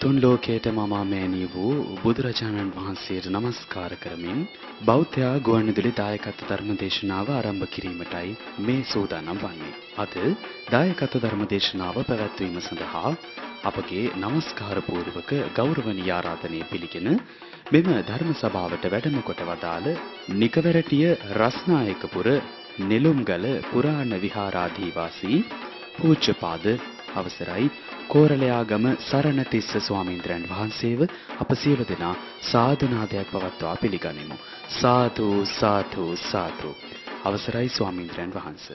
තුන් ලෝකයට මමාමෑණී වූ බුදුරජාණන් වහන්සේට නමස්කාර කරමින් බෞද්ධයා ගුවන්විදුලි දායකත්ව ධර්ම දේශනාව ආරම්භ කිරීමටයි මේ සූදානම් වන්නේ. අද දායකත්ව ධර්ම දේශනාව පැවැත්වීම සඳහා අපගේ নমස්කාර පූර්වක ගෞරවනීය ආරාධනය පිළිගෙන මෙම ධර්ම සභාවට වැඩම කොට වදාළ නිකවරටිය රස්නායකපුර නෙළුම්ගල පුරාණ විහාරාධිවාසී පූජ්‍යපාද අවසරයි කෝරළයාගම සරණතිස්ස ස්වාමීන්ද්‍රයන් වහන්සේව අප සියලු දෙනා සාදුනාදයක් පවත්වා පිළිගනිමු. සාදු සාදු සාදු. අවසරයි ස්වාමීන්ද්‍රයන් වහන්ස.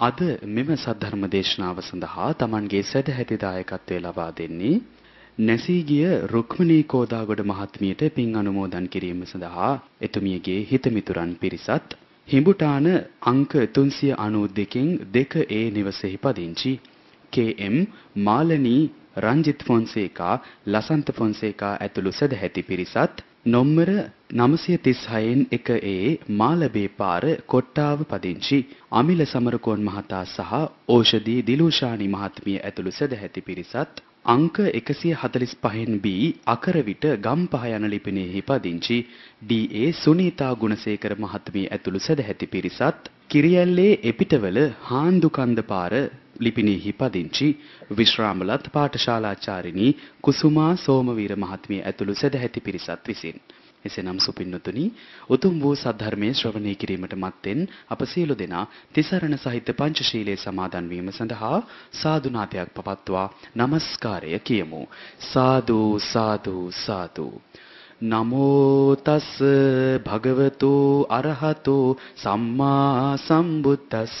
අද මෙම සද්ධර්ම දේශනාව සඳහා Tamanගේ සදැහැති දායකත්වය ලබා දෙන්නේ නැසී ගිය රුක්මනී කෝදාගොඩ මහත්මියට පින් අනුමෝදන් කිරීම සඳහා එතුමියගේ හිතමිතුරන් පිරිසත් හිඹුටාන අංක 392කින් 2A නිවසේහි පදිංචි කේ.එම්. මාලනී රංජිත් ෆොන්සේකා ලසන්ත ෆොන්සේකා ඇතුළු සදැහැති පිරිසත් නොම්බර 936න් 1A මාලබේ පාර කොට්ටාව පදිංචි අමිල සමරකෝන් මහතා සහ ඕෂධී දිලුෂානි මහත්මිය ඇතුළු සදැහැති පිරිසත් අංක 145න් B අකරවිට ගම්පහ යන ලිපිනයෙහි පදිංචි ඩී.ඒ. සුනීතා ගුණසේකර මහත්මිය ඇතුළු සදැහැති පිරිසත් කිරියැල්ලේ එපිටවල හාන්දුකන්ද පාර ලිපිනයෙහි පදිංචි විශ්‍රාමලත් පාඨශාලාචාරිණී කුසුමා සෝමවීර මහත්මිය ඇතුළු සදැහැති පිරිසත් විසින්. එසේනම් සුපින්නතුනි උතුම් වූ සද්ධර්මයේ ශ්‍රවණය කිරීමට මත්තෙන් අප සියලු දෙනා තිසරණ සහිත පංචශීලයේ සමාදන් වීම සඳහා සාදුනාතයක් පවත්වා নমස්කාරය කියමු. සාදු සාදු සාදු. නමෝ තස් භගවතු අරහතෝ සම්මා සම්බුද්දස්ස.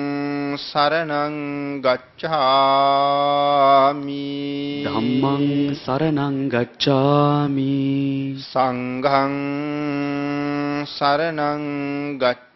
සරණං ගච්ඡාමි ධම්මං සරණං ගච්ඡාමි සංඝං සරණං ගච්ඡාමි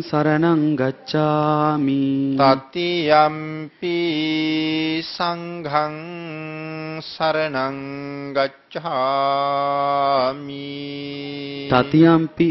සරණං ගච්ඡාමි තතියම්පි සංඝං සරණං ගච්ඡාමි තතියම්පි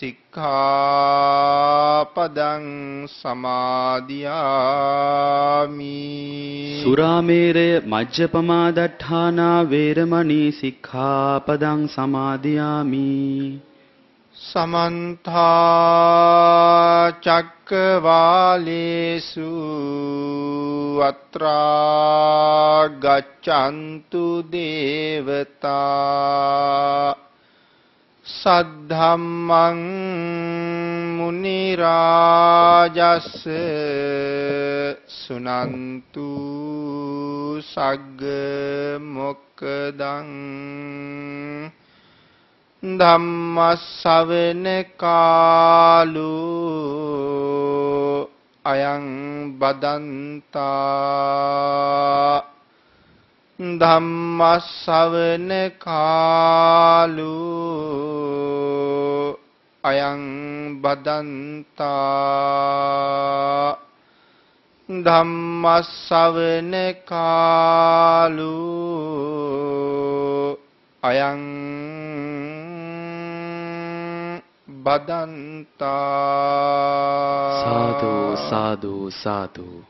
සික්ඛාපදං සමාදියාමි. සුරාමේරය මජ්ජපමා දට්ඨානා වේරමණී සික්ඛාපදං සමාදියාමි. සමන්ත චක්කවාලේසු අත්‍රා ගච්ඡන්තු දේවතා සද්ධම්මං මුනි රාජස් සුනන්තු සග්ග මොක්කදං ධම්මස්සවෙන කාලෝ අයං බදන්තා ධම්මස්සවෙන කාලෝ අයං බදන්තා ධම්මස්සවෙන කාලෝ අයං බදන්තා සාදු සාදු සාදු.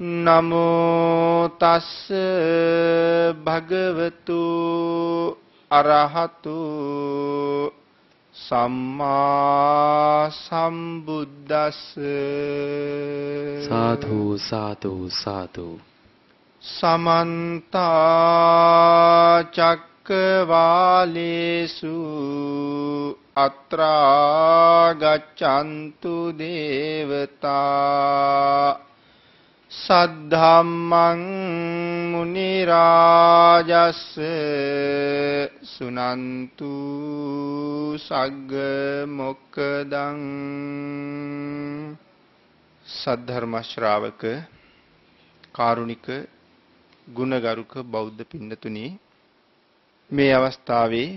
නමෝ තස්ස භගවතු අරහතු සම්මා සම්බුද්දස්ස සාදු සාදු සාදු සමන්ත චක්කවාලේසු අත්‍රා ගච්ඡන්තු දේවතා සද්ධම්මං මුනි රාජස් සුනන්තු සග්ග මොක්කදං සද්ධර්ම ශ්‍රාවක කාරුණික ගුණගරුක බෞද්ධ පින්නතුනි මේ අවස්ථාවේ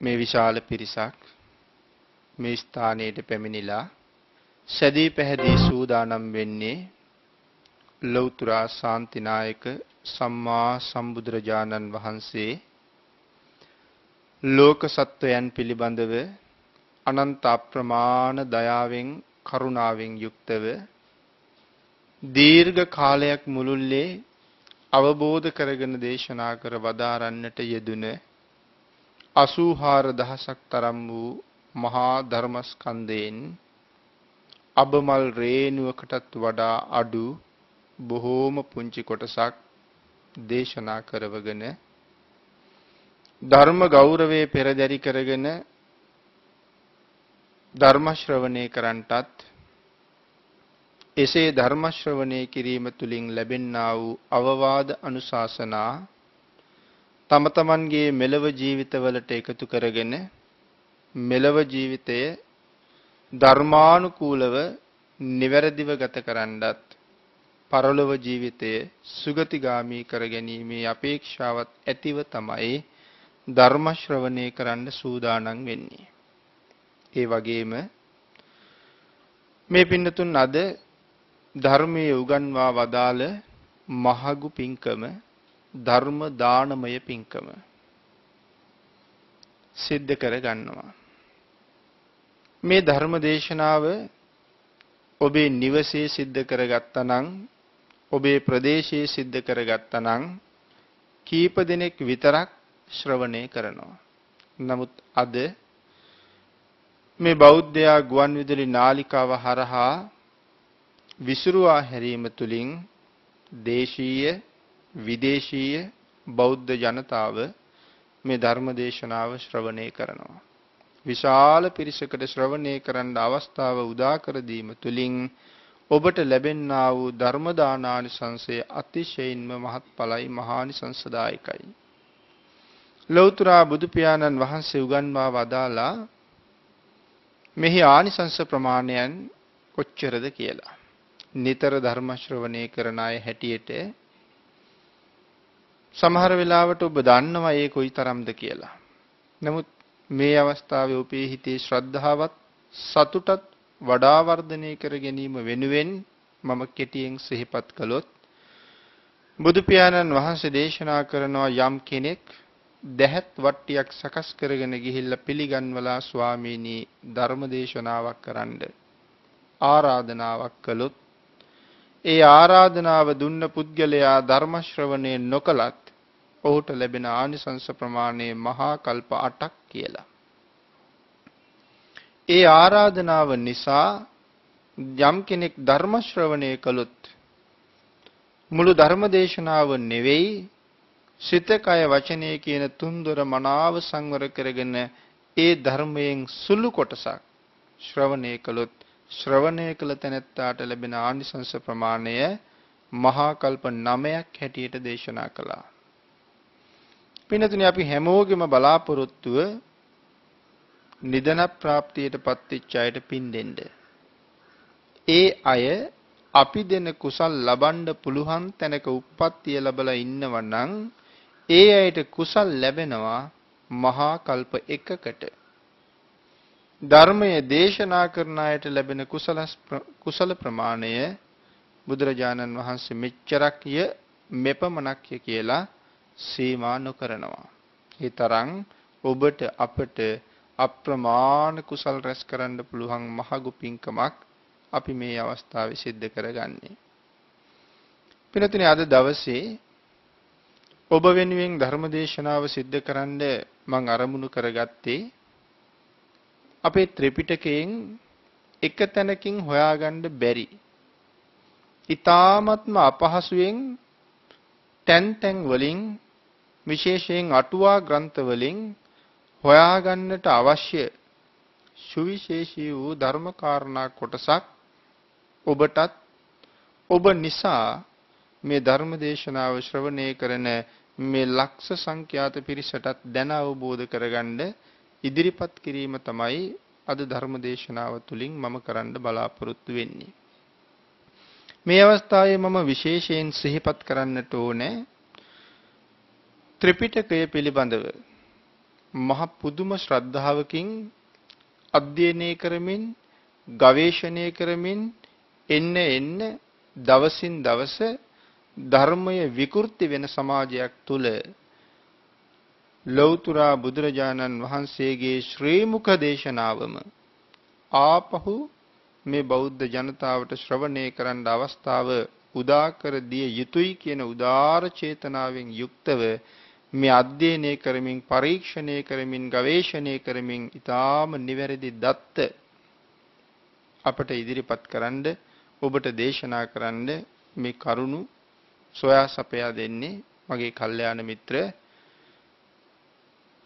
මේ විශාල පිරිසක් මේ ස්ථානයට පැමිණිලා සැදී පැහැදී සූදානම් වෙන්නේ ලෞතර ශාන්තිනායක සම්මා සම්බුදුරජාණන් වහන්සේ ලෝක සත්වයන් පිළිබඳව අනන්ත අප්‍රමාණ දයාවෙන් කරුණාවෙන් යුක්තව දීර්ඝ කාලයක් මුළුල්ලේ අවබෝධ කරගෙන දේශනා කර වදාරන්නට යෙදුන 84000ක් තරම් වූ මහා ධර්මස්කන්ධයෙන් අබමල් රේණුවකටත් වඩා අඩු බොහෝම පුංචි කොටසක් දේශනා කරවගෙන ධර්ම ගෞරවයේ පෙරදරි කරගෙන ධර්ම ශ්‍රවණය කරන්ටත් එසේ ධර්ම ශ්‍රවණය කිරීම තුළින් ලැබෙන්නා වූ අවවාද අනුශාසනා තම තමන්ගේ මෙලව ජීවිතවලට එකතු කරගෙන මෙලව ජීවිතය ධර්මානුකූලව නිවැරදිව ගත කරන්නත් පරලොව ජීවිතය සුගතිගාමී කර ගැනීමේ අපේක්ෂාවත් ඇතිව තමයි ධර්ම ශ්‍රවණය කරන්න සූදානම් වෙන්නේ. ඒ වගේම මේ පින්නතුන් අද ධර්මයේ උගන්වා වදාළ මහගු පින්කම ධර්ම දානමය පින්කම සිද්ධ කර ගන්නවා. මේ ධර්ම දේශනාව ඔබේ නිවසේ සිද්ධ කරගත්තා නම් ඔබේ ප්‍රදේශයේ සිද්ධ කරගත්තා නම් කීප දෙනෙක් විතරක් ශ්‍රවණය කරනවා. නමුත් අද මේ බෞද්ධයා ගුවන් විදුලි නාලිකාව හරහා විසිරුවා හැරීම තුලින් දේශීය විදේශීය බෞද්ධ ජනතාව මේ ධර්ම දේශනාව ශ්‍රවණය කරනවා. විශාල පිරිසකට ශ්‍රවණය කරන්න අවස්ථාව උදා කර දීම තුලින් ඔබට ලැබෙන්නා වූ ධර්ම දානානිසංසය අතිශයින්ම මහත්ඵලයි මහානිසංසදායකයි. ලෞතර බුදු පියාණන් වහන්සේ උගන්වා වදාලා මෙහි ආනිසංස ප්‍රමාණයන් කොච්චරද කියලා. නිතර ධර්ම ශ්‍රවණය කරන අය හැටියට සමහර වෙලාවට ඔබ දන්නවා ඒ කොයිතරම්ද කියලා. නමුත් මේ අවස්ථාවේ ඔබේ හිතේ ශ්‍රද්ධාවත් සතුටත් වඩා වර්ධනය කර ගැනීම වෙනුවෙන් මම කෙටියෙන් සිහිපත් කළොත් බුදු පියාණන් වහන්සේ දේශනා කරනවා යම් කෙනෙක් දැහත් වට්ටියක් සකස් කරගෙන ගිහිල්ලා පිළිගන්වලා ස්වාමීනි ධර්ම දේශනාවක් කරන්න ආරාධනාවක් කළොත් ඒ ආරාධනාව දුන්න පුද්ගලයා ධර්ම ශ්‍රවණය නොකලත් ඔහුට ලැබෙන ආනිසංස ප්‍රමාණය මහා කල්ප 8ක් කියලා. ඒ ආරාධනාව නිසා යම් කෙනෙක් ධර්ම ශ්‍රවණය කළොත් මුළු ධර්ම දේශනාව නෙවෙයි සිත කය වචනය කියන තුන්දොර මනාව සංවර කරගෙන ඒ ධර්මයෙන් සුළු කොටසක් ශ්‍රවණය කළොත් ශ්‍රවණය කළ තැනැත්තාට ලැබෙන ආනිසංස ප්‍රමාණය මහා කල්ප 9ක් හැටියට දේශනා කළා. පින්නතුනි අපි හැමෝගෙම බලාපොරොත්තුව නිදන ප්‍රාප්තියට පත්වෙච්ච අයට පින් දෙන්න. ඒ අය අපි දෙන කුසල් ලබන්න පුළුවන් තැනක උප්පත්තිය ලැබලා ඉන්නවා නම් ඒ අයට කුසල් ලැබෙනවා මහා කල්ප එකකට. ධර්මයේ දේශනා කරන අයට ලැබෙන කුසල කුසල ප්‍රමාණය බුදුරජාණන් වහන්සේ මෙච්චරක්ය මෙපමණක්ය කියලා සීමා නොකරනවා. ඒ තරම් ඔබට අපට අප්‍රමාණ කුසල් රැස් කරන්න පුළුවන් මහඟු පින්කමක් අපි මේ අවස්ථාවේ සිද්ධ කරගන්නේ. පිනතුනි අද දවසේ ඔබ වෙනුවෙන් ධර්ම දේශනාව සිද්ධ කරන්න මම අරමුණු කරගත්තේ අපේ ත්‍රිපිටකයෙන් එක තැනකින් හොයාගන්න බැරි. ඊ타ත්ම අපහසුයෙන් තැන් තැන් වලින් විශේෂයෙන් අටුවා ග්‍රන්ථ වලින් හොයාගන්නට අවශ්‍ය සුවිශේෂී වූ ධර්මකාරණා කොටසක් ඔබටත් ඔබ නිසා මේ ධර්ම දේශනාව ශ්‍රවණය කරන මේ ලක්ෂ සංඛ්‍යාත පිරිසටත් දැන අවබෝධ කරගන්න ඉදිරිපත් කිරීම තමයි අද ධර්ම දේශනාව තුළින් මම කරන්න බලාපොරොත්තු වෙන්නේ. මේ අවස්ථාවේ මම විශේෂයෙන් සිහිපත් කරන්නට ඕනේ ත්‍රිපිටකය පිළිබඳව මහ පුදුම ශ්‍රද්ධාවකින් අධ්‍යයනය කරමින් ගවේෂණය කරමින් එන්න එන්න දවසින් දවස ධර්මය විකෘති වෙන සමාජයක් තුල ලෞතුරා බුදුරජාණන් වහන්සේගේ ශ්‍රී මුඛ දේශනාවම ආපහු මේ බෞද්ධ ජනතාවට ශ්‍රවණය කරන්න අවස්ථාව උදා කර දිය යුතුයි කියන උදාාර චේතනාවෙන් යුක්තව මේ අධ්‍යයනය කරමින් පරීක්ෂණය කරමින් ගවේෂණය කරමින් ඊටාම නිවැරදි දත්ත අපට ඉදිරිපත් කරන්න ඔබට දේශනා කරන්න මේ කරුණු සොයා සපයා දෙන්නේ මගේ කල්යාණ මිත්‍ර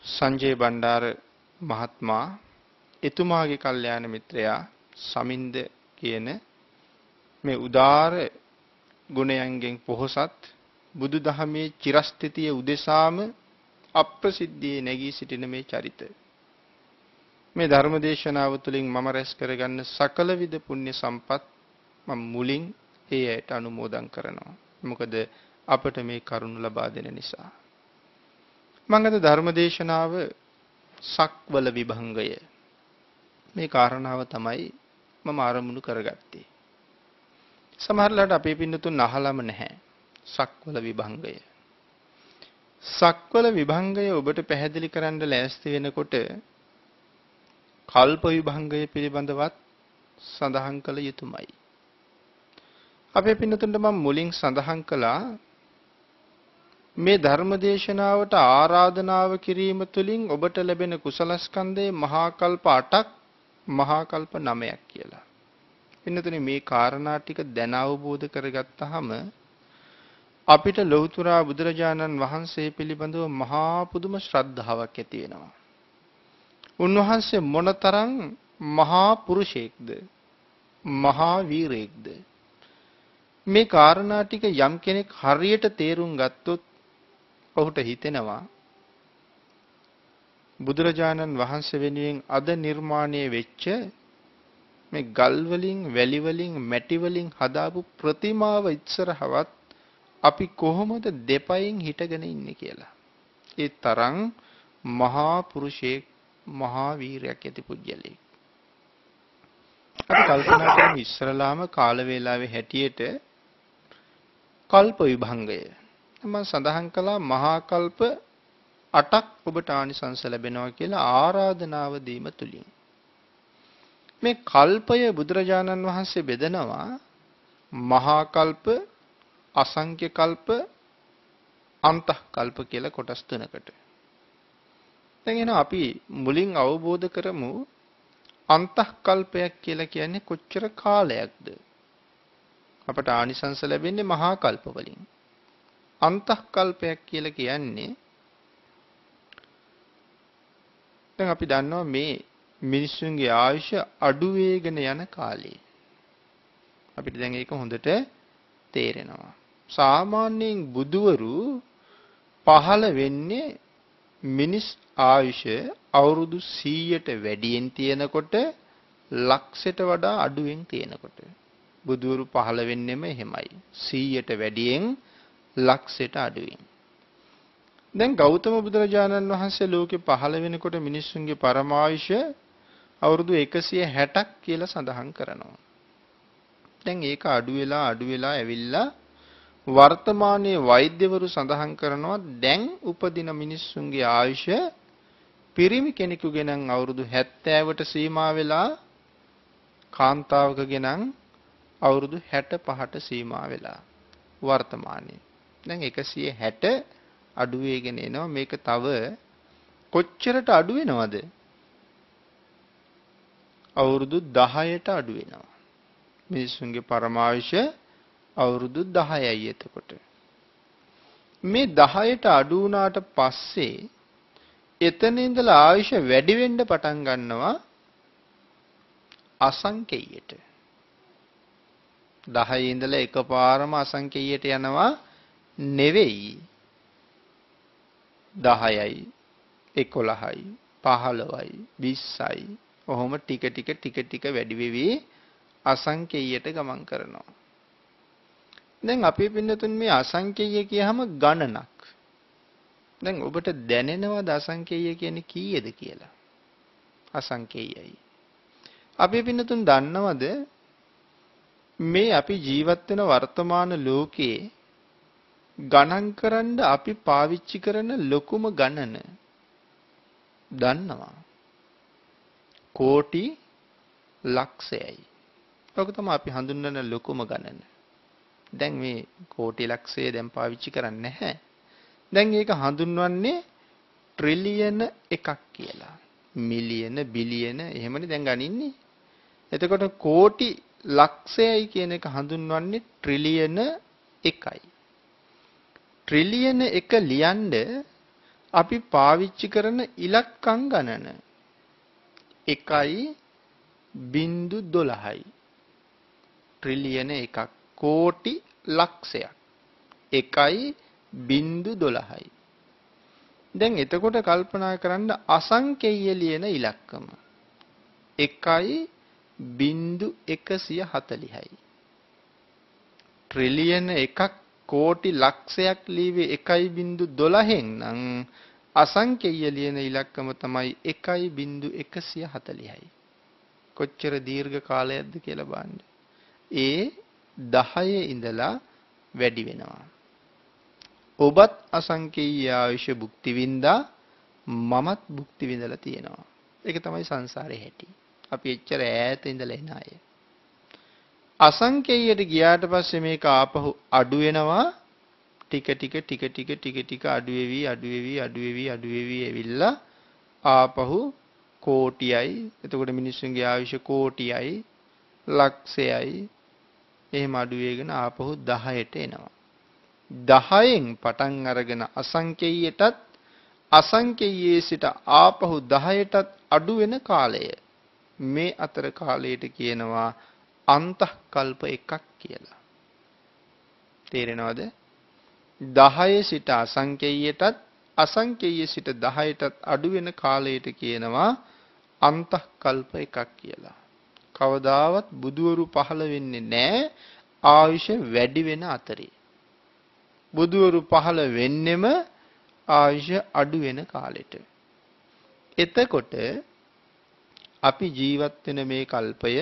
සංජය බණ්ඩාර මහත්මයා එතුමාගේ කල්යාණ මිත්‍රයා සමින්ද කියන මේ උදාර ගුණයන්ගෙන් පොහොසත් බුදුදහමේ චිරස්ථිතිය උදෙසාම අප්‍රසිද්ධියේ නැගී සිටින මේ චරිත. මේ ධර්ම දේශනාව තුළින් මම රැස් කරගන්න සකල විද පුණ්‍ය සම්පත් මම මුලින් ඒ ඇයට අනුමෝදන් කරනවා. මොකද අපට මේ කරුණ ලබා දෙන නිසා. මම අද ධර්ම දේශනාව සක්වල විභංගය මේ කාරණාව තමයි මම ආරමුණු කරගත්තේ. සමහරලාට අපේ පින්නතුන් අහලම නැහැ. සක්වල විභංගය. සක්වල විභංගය ඔබට පැහැදිලි කරන්න ලෑස්ති වෙනකොට කල්ප විභංගය පිළිබඳවත් සඳහන් කළ යුතුමයි. අපේ පින්නතුන්ට මම මුලින් සඳහන් කළා මේ ධර්ම දේශනාවට ආරාධනාව කිරීම තුළින් ඔබට ලැබෙන කුසලස්කන්ධයේ මහා කල්ප 8ක් මහා කල්ප 9ක් කියලා. පින්නතුනේ මේ කාරණා ටික දැන අවබෝධ කරගත්තාම අපිට ලෞතුරා බුදුරජාණන් වහන්සේ පිළිබඳව මහා පුදුම ශ්‍රද්ධාවක් ඇති වෙනවා. උන්වහන්සේ මොනතරම් මහා පුරුෂයෙක්ද මහා වීරයෙක්ද මේ කාරණා ටික යම් කෙනෙක් හරියට තේරුම් ගත්තොත් ඔහුට හිතෙනවා බුදුරජාණන් වහන්සේ වෙනුවෙන් අද නිර්මාණය වෙච්ච මේ ගල් වලින් වැලි වලින් මැටි වලින් හදාපු ප්‍රතිමාව ඉස්සරහවත් අපි කොහොමද දෙපයින් හිටගෙන ඉන්නේ කියලා. ඒ තරම් මහා පුරුෂයෙක් මහා වීරයක් ඇති පුජ්‍යලෙක්. අපි කල්පනා කරමු ඉස්සරලාම කාල වේලාවේ හැටියට කල්ප විභංගය. මම සඳහන් කළා මහා කල්ප 8ක් ඔබට ආනිසංස ලැබෙනවා කියලා ආරාධනාව දීම තුලින්. මේ කල්පය බුදුරජාණන් වහන්සේ බෙදනවා මහා කල්ප අසංඛ්‍ය කල්ප අන්තః කල්ප කියලා කොටස් තුනකට. දැන් එන අපි මුලින් අවබෝධ කරමු අන්තః කල්පයක් කියලා කියන්නේ කොච්චර කාලයක්ද? අපට ආනිසංස ලැබෙන්නේ මහා කල්ප වලින්. අන්තః කල්පයක් කියලා කියන්නේ දැන් අපි දන්නවා මේ මිනිස්සුන්ගේ ආයුෂ අඩු වේගෙන යන කාලේ. අපිට දැන් ඒක හොඳට තේරෙනවා. සාමාන්‍යයෙන් බුදවරු පහළ වෙන්නේ මිනිස් ආයුෂ අවුරුදු 100ට වැඩියෙන් තියෙනකොට ලක්ෂයට වඩා අඩුවෙන් තියෙනකොට. බුදවරු පහළ වෙන්නෙම එහෙමයි. 100ට වැඩියෙන් ලක්ෂයට අඩුවෙන්. දැන් ගෞතම බුදුරජාණන් වහන්සේ ලෝකෙ පහළ වෙනකොට මිනිස්සුන්ගේ පරමායුෂ අවුරුදු 160ක් කියලා සඳහන් කරනවා. දැන් ඒක අඩු වෙලා අඩු වෙලා ඇවිල්ලා වර්තමානයේ වෛද්‍යවරු සඳහන් කරනවා දැන් උපදින මිනිස්සුන්ගේ ආයුෂ පිරිමි කෙනෙකුගේ නම් අවුරුදු 70ට සීමා වෙලා කාන්තාවකගේ නම් අවුරුදු 65ට සීමා වෙලා වර්තමානයේ. දැන් 160 අඩු වෙගෙන එනවා. මේක තව කොච්චරට අඩු වෙනවද? අවුරුදු 10ට අඩු වෙනවා. මිනිස්සුන්ගේ පරමායුෂ අවුරුදු 10යි එතකොට. මේ 10ට අඩු වුණාට පස්සේ එතන ඉඳලා ආයුෂ වැඩි වෙන්න පටන් ගන්නවා අසංකේයයට. 10 ඉඳලා එකපාරම අසංකේයයට යනවා නෙවෙයි. 10යි 11යි 15යි 20යි ඔහොම ටික ටික ටික ටික වැඩි වෙවි අසංකේයයට ගමන් කරනවා. දැන් අපේ පින්නතුන් මේ අසංකේය කියහම ගණනක්. දැන් ඔබට දැනෙනවද අසංකේය කියන්නේ කීයද කියලා? අසංකේයයි. අපේ පින්නතුන් දන්නවද මේ අපි ජීවත් වෙන වර්තමාන ලෝකයේ ගණන් කරන්න අපි පාවිච්චි කරන ලොකුම ගණන දන්නවා. කෝටි ලක්ෂයයි. ඔක තමයි අපි හඳුන්වන ලොකුම ගණන. දැන් මේ කෝටි ලක්ෂය දැන් පාවිච්චි කරන්නේ නැහැ. දැන් ඒක හඳුන්වන්නේ ට්‍රිලියන එකක් කියලා. මිලියන බිලියන එහෙමනේ දැන් ගනින්නේ. එතකොට කෝටි ලක්ෂයයි කියන එක හඳුන්වන්නේ ට්‍රිලියන එකයි. ට්‍රිලියන එක ලියන්න අපි පාවිච්චි කරන ඉලක්කම් ගණන 1යි බින්දු 12යි ට්‍රිලියන එකක් කෝටි ලක්ෂයක්. 1.12යි දැන් එතකොට කල්පනා කරන්න අසංකේය ලියන ඉලක්කම 1.140යි ට්‍රිලියන එකක් කෝටි ලක්ෂයක් ලීවේ 1.12න් නම් අසංකේය ලියන ඉලක්කම තමයි 1.140යි කොච්චර දීර්ඝ කාලයක්ද කියලා බලන්න. ඒ 10 ඉඳලා වැඩි වෙනවා. ඔබත් අසංකේය ආයුෂ භුක්ති විඳා මමත් භුක්ති විඳලා තියෙනවා. ඒක තමයි සංසාරේ හැටි. අපි එච්චර ඈත ඉඳලා එන අය. අසංකේයයට ගියාට පස්සේ මේක ආපහු අඩු වෙනවා ටික ටික ටික ටික ටික ටික අඩු වෙවි අඩු වෙවි අඩු වෙවි අඩු වෙවි ඇවිල්ලා ආපහු කෝටියයි එතකොට මිනිස්සුන්ගේ ආයුෂ කෝටියයි ලක්ෂයයි එහෙම අඩු වේගෙන ආපහු 10ට එනවා. 10න් පටන් අරගෙන අසංකේයයටත් අසංකේයයේ සිට ආපහු 10ටත් අඩු වෙන කාලය මේ අතර කාලයට කියනවා අන්තකල්ප එකක් කියලා. තේරෙනවද? 10 සිට අසංකේයයටත් අසංකේයයේ සිට 10ටත් අඩු වෙන කාලයට කියනවා අන්තකල්ප එකක් කියලා. කවදාවත් බුදුවරු පහළ වෙන්නේ නැහැ ආයුෂ වැඩි වෙන අතරේ. බුදුවරු පහළ වෙන්නෙම ආයුෂ අඩු වෙන කාලෙට. එතකොට අපි ජීවත් වෙන මේ කල්පය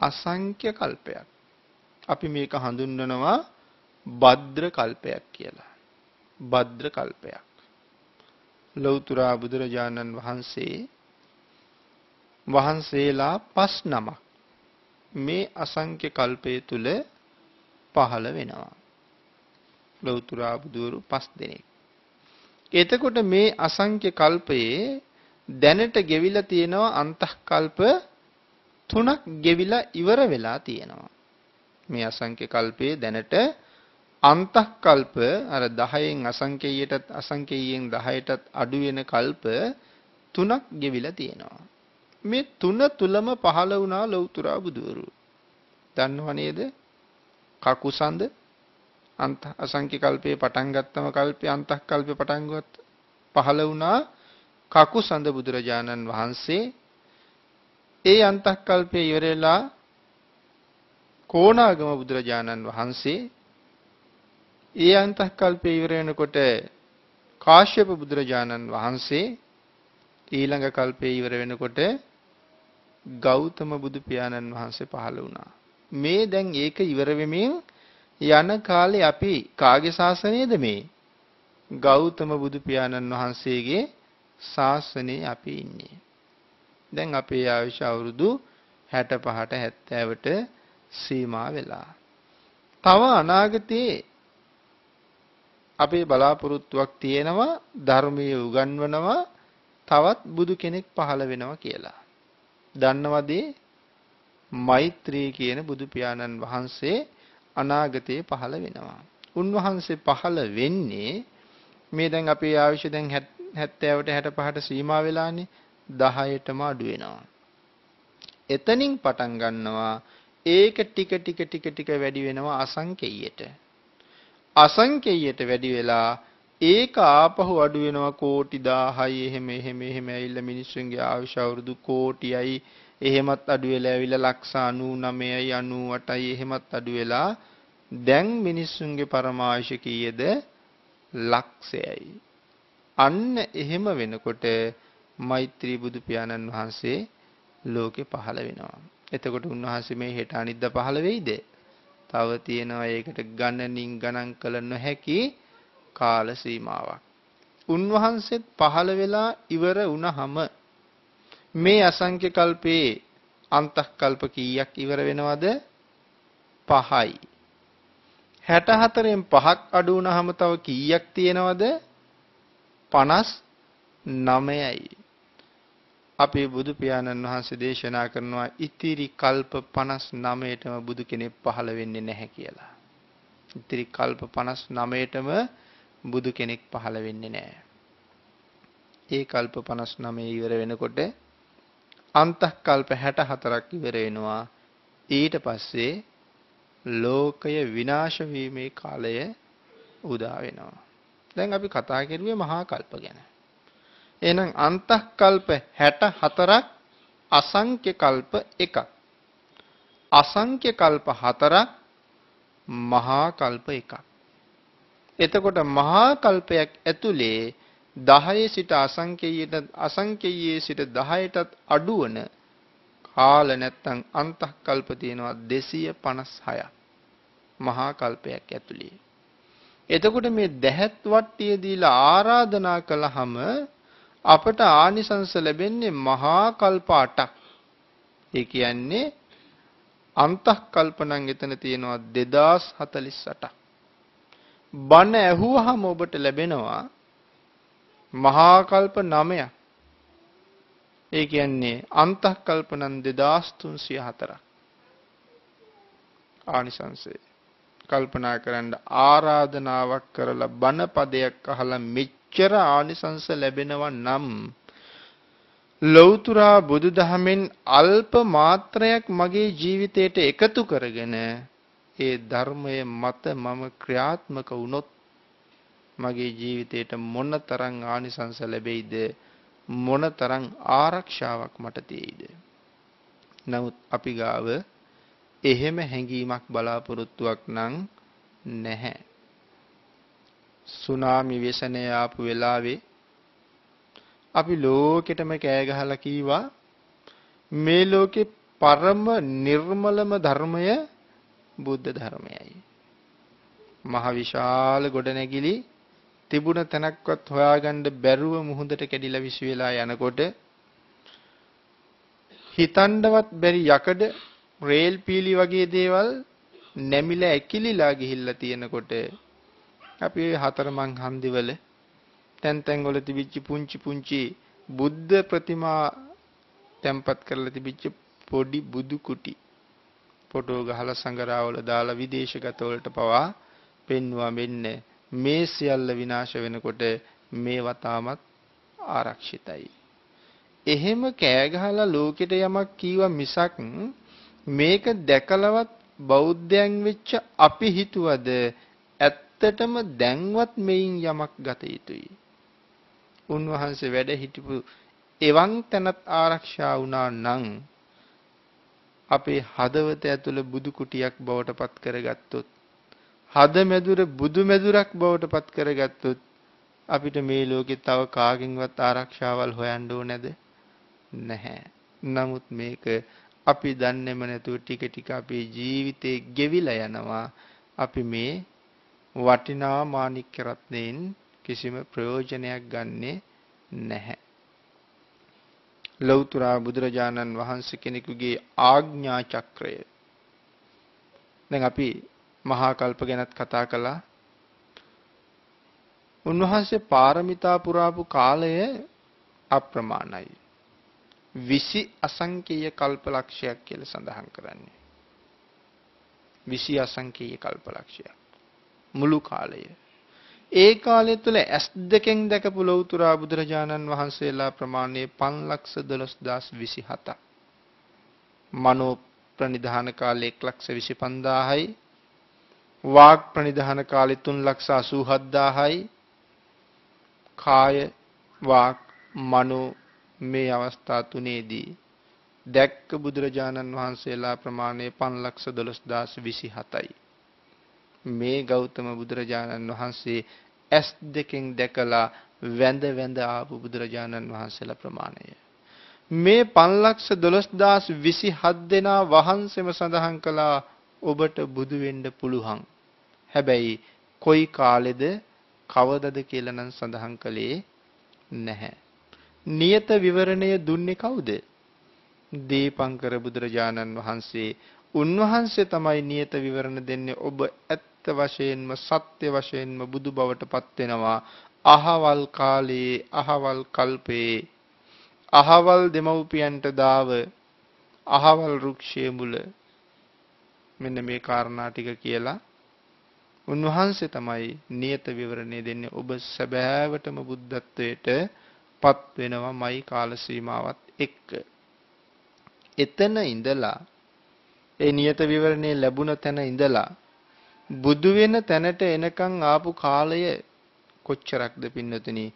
අසංඛ්‍ය කල්පයක්. අපි මේක හඳුන්වනවා භද්‍ර කල්පයක් කියලා. භද්‍ර කල්පයක්. ලෞතර බුදුරජාණන් වහන්සේ වහන්සේලා පස් නමක් මේ අසංඛ්‍ය කල්පය තුල පහළ වෙනවා. ලෞතර බුදුරු පස් දෙනෙක්. එතකොට මේ අසංඛ්‍ය කල්පයේ දැනට ගෙවිලා තියෙනවා අන්තක්කල්ප තුනක් ගෙවිලා ඉවර වෙලා තියෙනවා. මේ අසංඛ්‍ය කල්පයේ දැනට අන්තක්කල්ප අර 10න් අසංඛ්‍යයටත් අසංඛ්‍යයෙන් 10ටත් අඩු වෙන කල්ප තුනක් ගෙවිලා තියෙනවා. මේ තුන තුලම පහළ වුණා ලෞතර බුදුවරු. දන්නව නේද? කකුසඳ අන්ත අසංඛ්‍ය කල්පේ පටන් ගත්තම කල්පේ අන්තක්කල්පේ පටන් ගත්ත පහළ වුණා කකුසඳ බුදුරජාණන් වහන්සේ ඒ අන්තක්කල්පයේ ඉවරලා කොණාගම බුදුරජාණන් වහන්සේ ඒ අන්තක්කල්පයේ ඉවර වෙනකොට කාශ්‍යප බුදුරජාණන් වහන්සේ ඊළඟ කල්පයේ ඉවර වෙනකොට ගෞතම බුදු පියාණන් වහන්සේ පහළ වුණා. මේ දැන් ඒක ඉවර වෙමින් යන කාලේ අපි කාගේ ශාසනයද මේ? ගෞතම බුදු පියාණන් වහන්සේගේ ශාසනයේ අපි ඉන්නේ. දැන් අපේ ආයුෂ අවුරුදු 65ට 70ට සීමා වෙලා. තව අනාගතයේ අපේ බලාපොරොත්තුවක් තියෙනවා ධර්මයේ උගන්වනවා තවත් බුදු කෙනෙක් පහළ වෙනවා කියලා. දන්නවද මෛත්‍රී කියන බුදු පියාණන් වහන්සේ අනාගතයේ පහළ වෙනවා. උන්වහන්සේ පහළ වෙන්නේ මේ දැන් අපේ ආයුෂ දැන් 70ට 65ට සීමා වෙලානේ 10ටම අඩු වෙනවා. එතනින් පටන් ගන්නවා ඒක ටික ටික ටික ටික වැඩි වෙනවා අසංකේයයට. අසංකේයයට වැඩි වෙලා ඒක ආපහු අඩු වෙනවා කෝටි 1000යි එහෙම එහෙම එහෙම ඇවිල්ලා මිනිස්සුන්ගේ ආයුෂ අවුරුදු කෝටියයි එහෙමත් අඩු වෙලා ඇවිල්ලා ලක්ෂ 99යි 98යි එහෙමත් අඩු වෙලා දැන් මිනිස්සුන්ගේ පරමායුෂ කීයද ලක්ෂයයි අන්න එහෙම වෙනකොට මෛත්‍රී බුදු පියාණන් වහන්සේ ලෝකේ පහළ වෙනවා. එතකොට උන්වහන්සේ මේ හෙට අනිද්දා පහළ වෙයිද? තව තියෙනවා ඒකට ගණනින් ගණන් කළ නොහැකි කාල සීමාවක්. උන්වහන්සේත් පහළ වෙලා ඉවර වුණහම මේ අසංඛ්‍ය කල්පේ අන්තක්කල්ප කීයක් ඉවර වෙනවද? 5යි. 64න් 5ක් අඩු වුණාම තව කීයක් තියෙනවද? 59යි. අපේ බුදු පියාණන් වහන්සේ දේශනා කරනවා ඉතිරි කල්ප 59ටම බුදු කෙනෙක් පහළ වෙන්නේ නැහැ කියලා. ඉතිරි කල්ප 59ටම බුදු කෙනෙක් පහළ වෙන්නේ නැහැ. ඒ කල්ප 59 ඉවර වෙනකොට අන්තකල්ප 64ක් ඉවර වෙනවා. ඊට පස්සේ ලෝකය විනාශ වීමේ කාලය උදා වෙනවා. දැන් අපි කතා කරුවේ මහා කල්ප ගැන. එහෙනම් අන්තකල්ප 64ක් අසංඛ්‍ය කල්ප එකක්. අසංඛ්‍ය කල්ප 4ක් මහා කල්ප එකක්. එතකොට මහා කල්පයක් ඇතුලේ 10 සිට අසංඛ්‍යයට අසංඛ්‍යයේ සිට 10ටත් අඩු වන කාල නැත්තම් අන්තකල්ප තියෙනවා 256ක්. මහා කල්පයක් ඇතුලේ. එතකොට මේ දැහත් වට්ටිය දීලා ආරාධනා කළාම අපට ආනිසංස ලැබෙන්නේ මහා කල්ප 8ක්. ඒ කියන්නේ අන්තක්කල්පණන් එතන තියෙනවා 2048ක්. බණ ඇහුවහම ඔබට ලැබෙනවා මහා කල්ප 9ක්. ඒ කියන්නේ අන්තක්කල්පණන් 2304ක්. ආනිසංසය. කල්පනා කරන්න ආරාධනාවක් කරලා බණ පදයක් අහලා මෙච්චර ආනිසංස ලැබෙනවා නම් ලෞතුරා බුදුදහමෙන් අල්ප මාත්‍රයක් මගේ ජීවිතයට එකතු කරගෙන ඒ ධර්මය මත මම ක්‍රියාත්මක වුණොත් මගේ ජීවිතයට මොනතරම් ආනිසංස ලැබෙයිද? මොනතරම් ආරක්ෂාවක් මට තියෙයිද? නමුත් අපි ගාව එහෙම හැඟීමක් බලාපොරොත්තුවක් නම් නැහැ. සුනාමි ව්‍යසනය ආපු වෙලාවේ අපි ලෝකෙටම කෑ ගහලා කීවා මේ ලෝකේ පරම නිර්මලම ධර්මය බුද්ධ ධර්මයයි. මහ විශාල ගොඩනැගිලි තිබුණ තැනක්වත් හොයාගන්න බැරුව මුහුදට කැඩිලා විසි වෙලා යනකොට හිතන්නවත් බැරි යකඩ රේල් පීලි වගේ දේවල් නැමිලා ඇකිලිලා ගිහිල්ලා තියෙනකොට අපි හතරමං හන්දිවල තැන් තැන් වල තිබිච්ච පුංචි පුංචි බුද්ධ ප්‍රතිමා තැම්පත් කරලා තිබිච්ච පොඩි බුදු කුටි ෆොටෝ ගහලා සංගරාවල දාලා විදේශගත වලට පවා පෙන්වුවා මෙන්න මේ සියල්ල විනාශ වෙනකොට මේවා තාමත් ආරක්ෂිතයි. එහෙම කෑ ගහලා ලෝකෙට යමක් කීවා මිසක් මේක දැකලවත් බෞද්ධයන් වෙච්ච අපි හිතුවද ඇත්තටම දැන්වත් මෙයින් යමක් ගත යුතුයි. උන්වහන්සේ වැඩ හිටපු එවන් තැනත් ආරක්ෂා වුණා නම් අපේ හදවත ඇතුළ බුදු කුටියක් බවට පත් කරගත්තොත් හද මැදුර බුදු මැදුරක් බවට පත් කරගත්තොත් අපිට මේ ලෝකෙ තව කාගෙන්වත් ආරක්ෂාවල් හොයන්න ඕනේද නැහැ. නමුත් මේක අපි දන්නේම නැතුව ටික ටික අපේ ජීවිතේ ගෙවිලා යනවා. අපි මේ වටිනා මාණික්ක රත්නයෙන් කිසිම ප්‍රයෝජනයක් ගන්නෙ නැහැ. ලෞතර බුදුරජාණන් වහන්සේ කෙනෙකුගේ ආඥා චක්‍රය. දැන් අපි මහා කල්ප ගැනත් කතා කළා. උන්වහන්සේ පාරමිතා පුරාපු කාලය අප්‍රමාණයි. 20 අසංකේය කල්පලක්ෂයක් කියලා සඳහන් කරන්නේ. 20 අසංකේය කල්පලක්ෂයක්. මුළු කාලය. ඒ කාලය තුළ ඇස් දෙකෙන් දැකපු ලෞතුරා බුදුරජාණන් වහන්සේලා ප්‍රමාණය 512027ක්. මනෝ ප්‍රනිධාන කාලේ 125000යි. වාග් ප්‍රනිධාන කාලේ 387000යි. කාය වාක් මනෝ මේ අවස්ථා තුනේදී දැක්ක බුදුරජාණන් වහන්සේලා ප්‍රමාණය 512027යි. මේ ගෞතම බුදුරජාණන් වහන්සේ ඇස් දෙකෙන් දැකලා වැඳ වැඳ ආපු බුදුරජාණන් වහන්සේලා ප්‍රමාණය. මේ 512027 දෙනා වහන්සේම සඳහන් කළා ඔබට බුදු වෙන්න පුළුවන්. හැබැයි කොයි කාලෙද කවදද කියලා නම් සඳහන් කළේ නැහැ. නියත විවරණය දුන්නේ කවුද? දීපංකර බුදුරජාණන් වහන්සේ උන්වහන්සේ තමයි නියත විවරණ දෙන්නේ ඔබ ඇත්ත ඇත්ත වශයෙන්ම සත්‍ය වශයෙන්ම බුදු බවට පත් වෙනවා. අහවල් කාලයේ අහවල් කල්පයේ අහවල් දෙමව්පියන්ට දාව අහවල් රුක්ෂයේ මුල. මෙන්න මේ කාරණා ටික කියලා උන්වහන්සේ තමයි නියත විවරණය දෙන්නේ. ඔබ සැබෑවටම බුද්ධත්වයට පත් වෙනවමයි කාල සීමාවත් එක්ක. එතන ඉඳලා ඒ නියත විවරණේ ලැබුණ තැන ඉඳලා බුදු වෙන තැනට එනකන් ආපු කාලය කොච්චරක්ද පින්නතුනි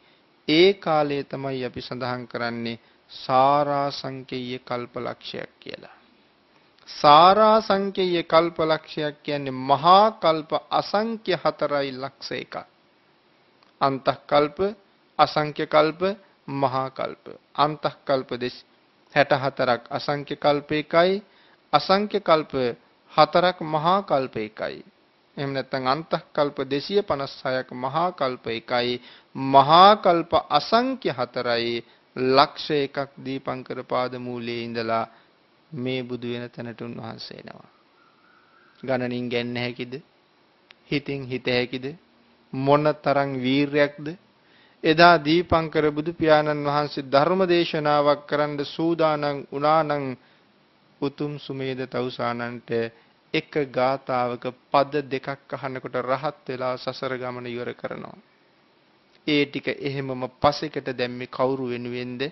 ඒ කාලය තමයි අපි සඳහන් කරන්නේ සාරා සංකේය කල්පලක්ෂයක් කියලා. සාරා සංකේය කල්පලක්ෂයක් කියන්නේ මහා කල්ප අසංඛ්‍ය 4යි ලක්ෂ එකක්. අන්තක්කල්ප අසංඛ්‍ය කල්ප මහා කල්ප. අන්තක්කල්ප 64ක් අසංඛ්‍ය කල්ප එකයි අසංඛ්‍ය කල්ප හතරක් මහා කල්ප එකයි. එහෙම නැත්නම් අන්තක්කල්ප 256ක මහා කල්ප එකයි මහා කල්ප අසංඛ්‍ය හතරයි ලක්ෂ එකක් දීපංකර පාද මූලයේ ඉඳලා මේ බුදු වෙන තැනට උන්වහන්සේ එනවා. ගණනින් ගන්න හැකිද? හිතින් හිත හැකිද? මොන තරම් වීරයක්ද? එදා දීපංකර බුදු පියාණන් වහන්සේ ධර්ම දේශනාවක් කරන්න සූදානම් වුණා නම් උතුම් සුමේද තවුසානන්ට එක ගාතාවක පද දෙකක් අහනකොට රහත් වෙලා සසර ගමන ඉවර කරනවා. ඒ ටික එහෙමම පසෙකට දැම්මේ කවුරු වෙනුවෙන්ද?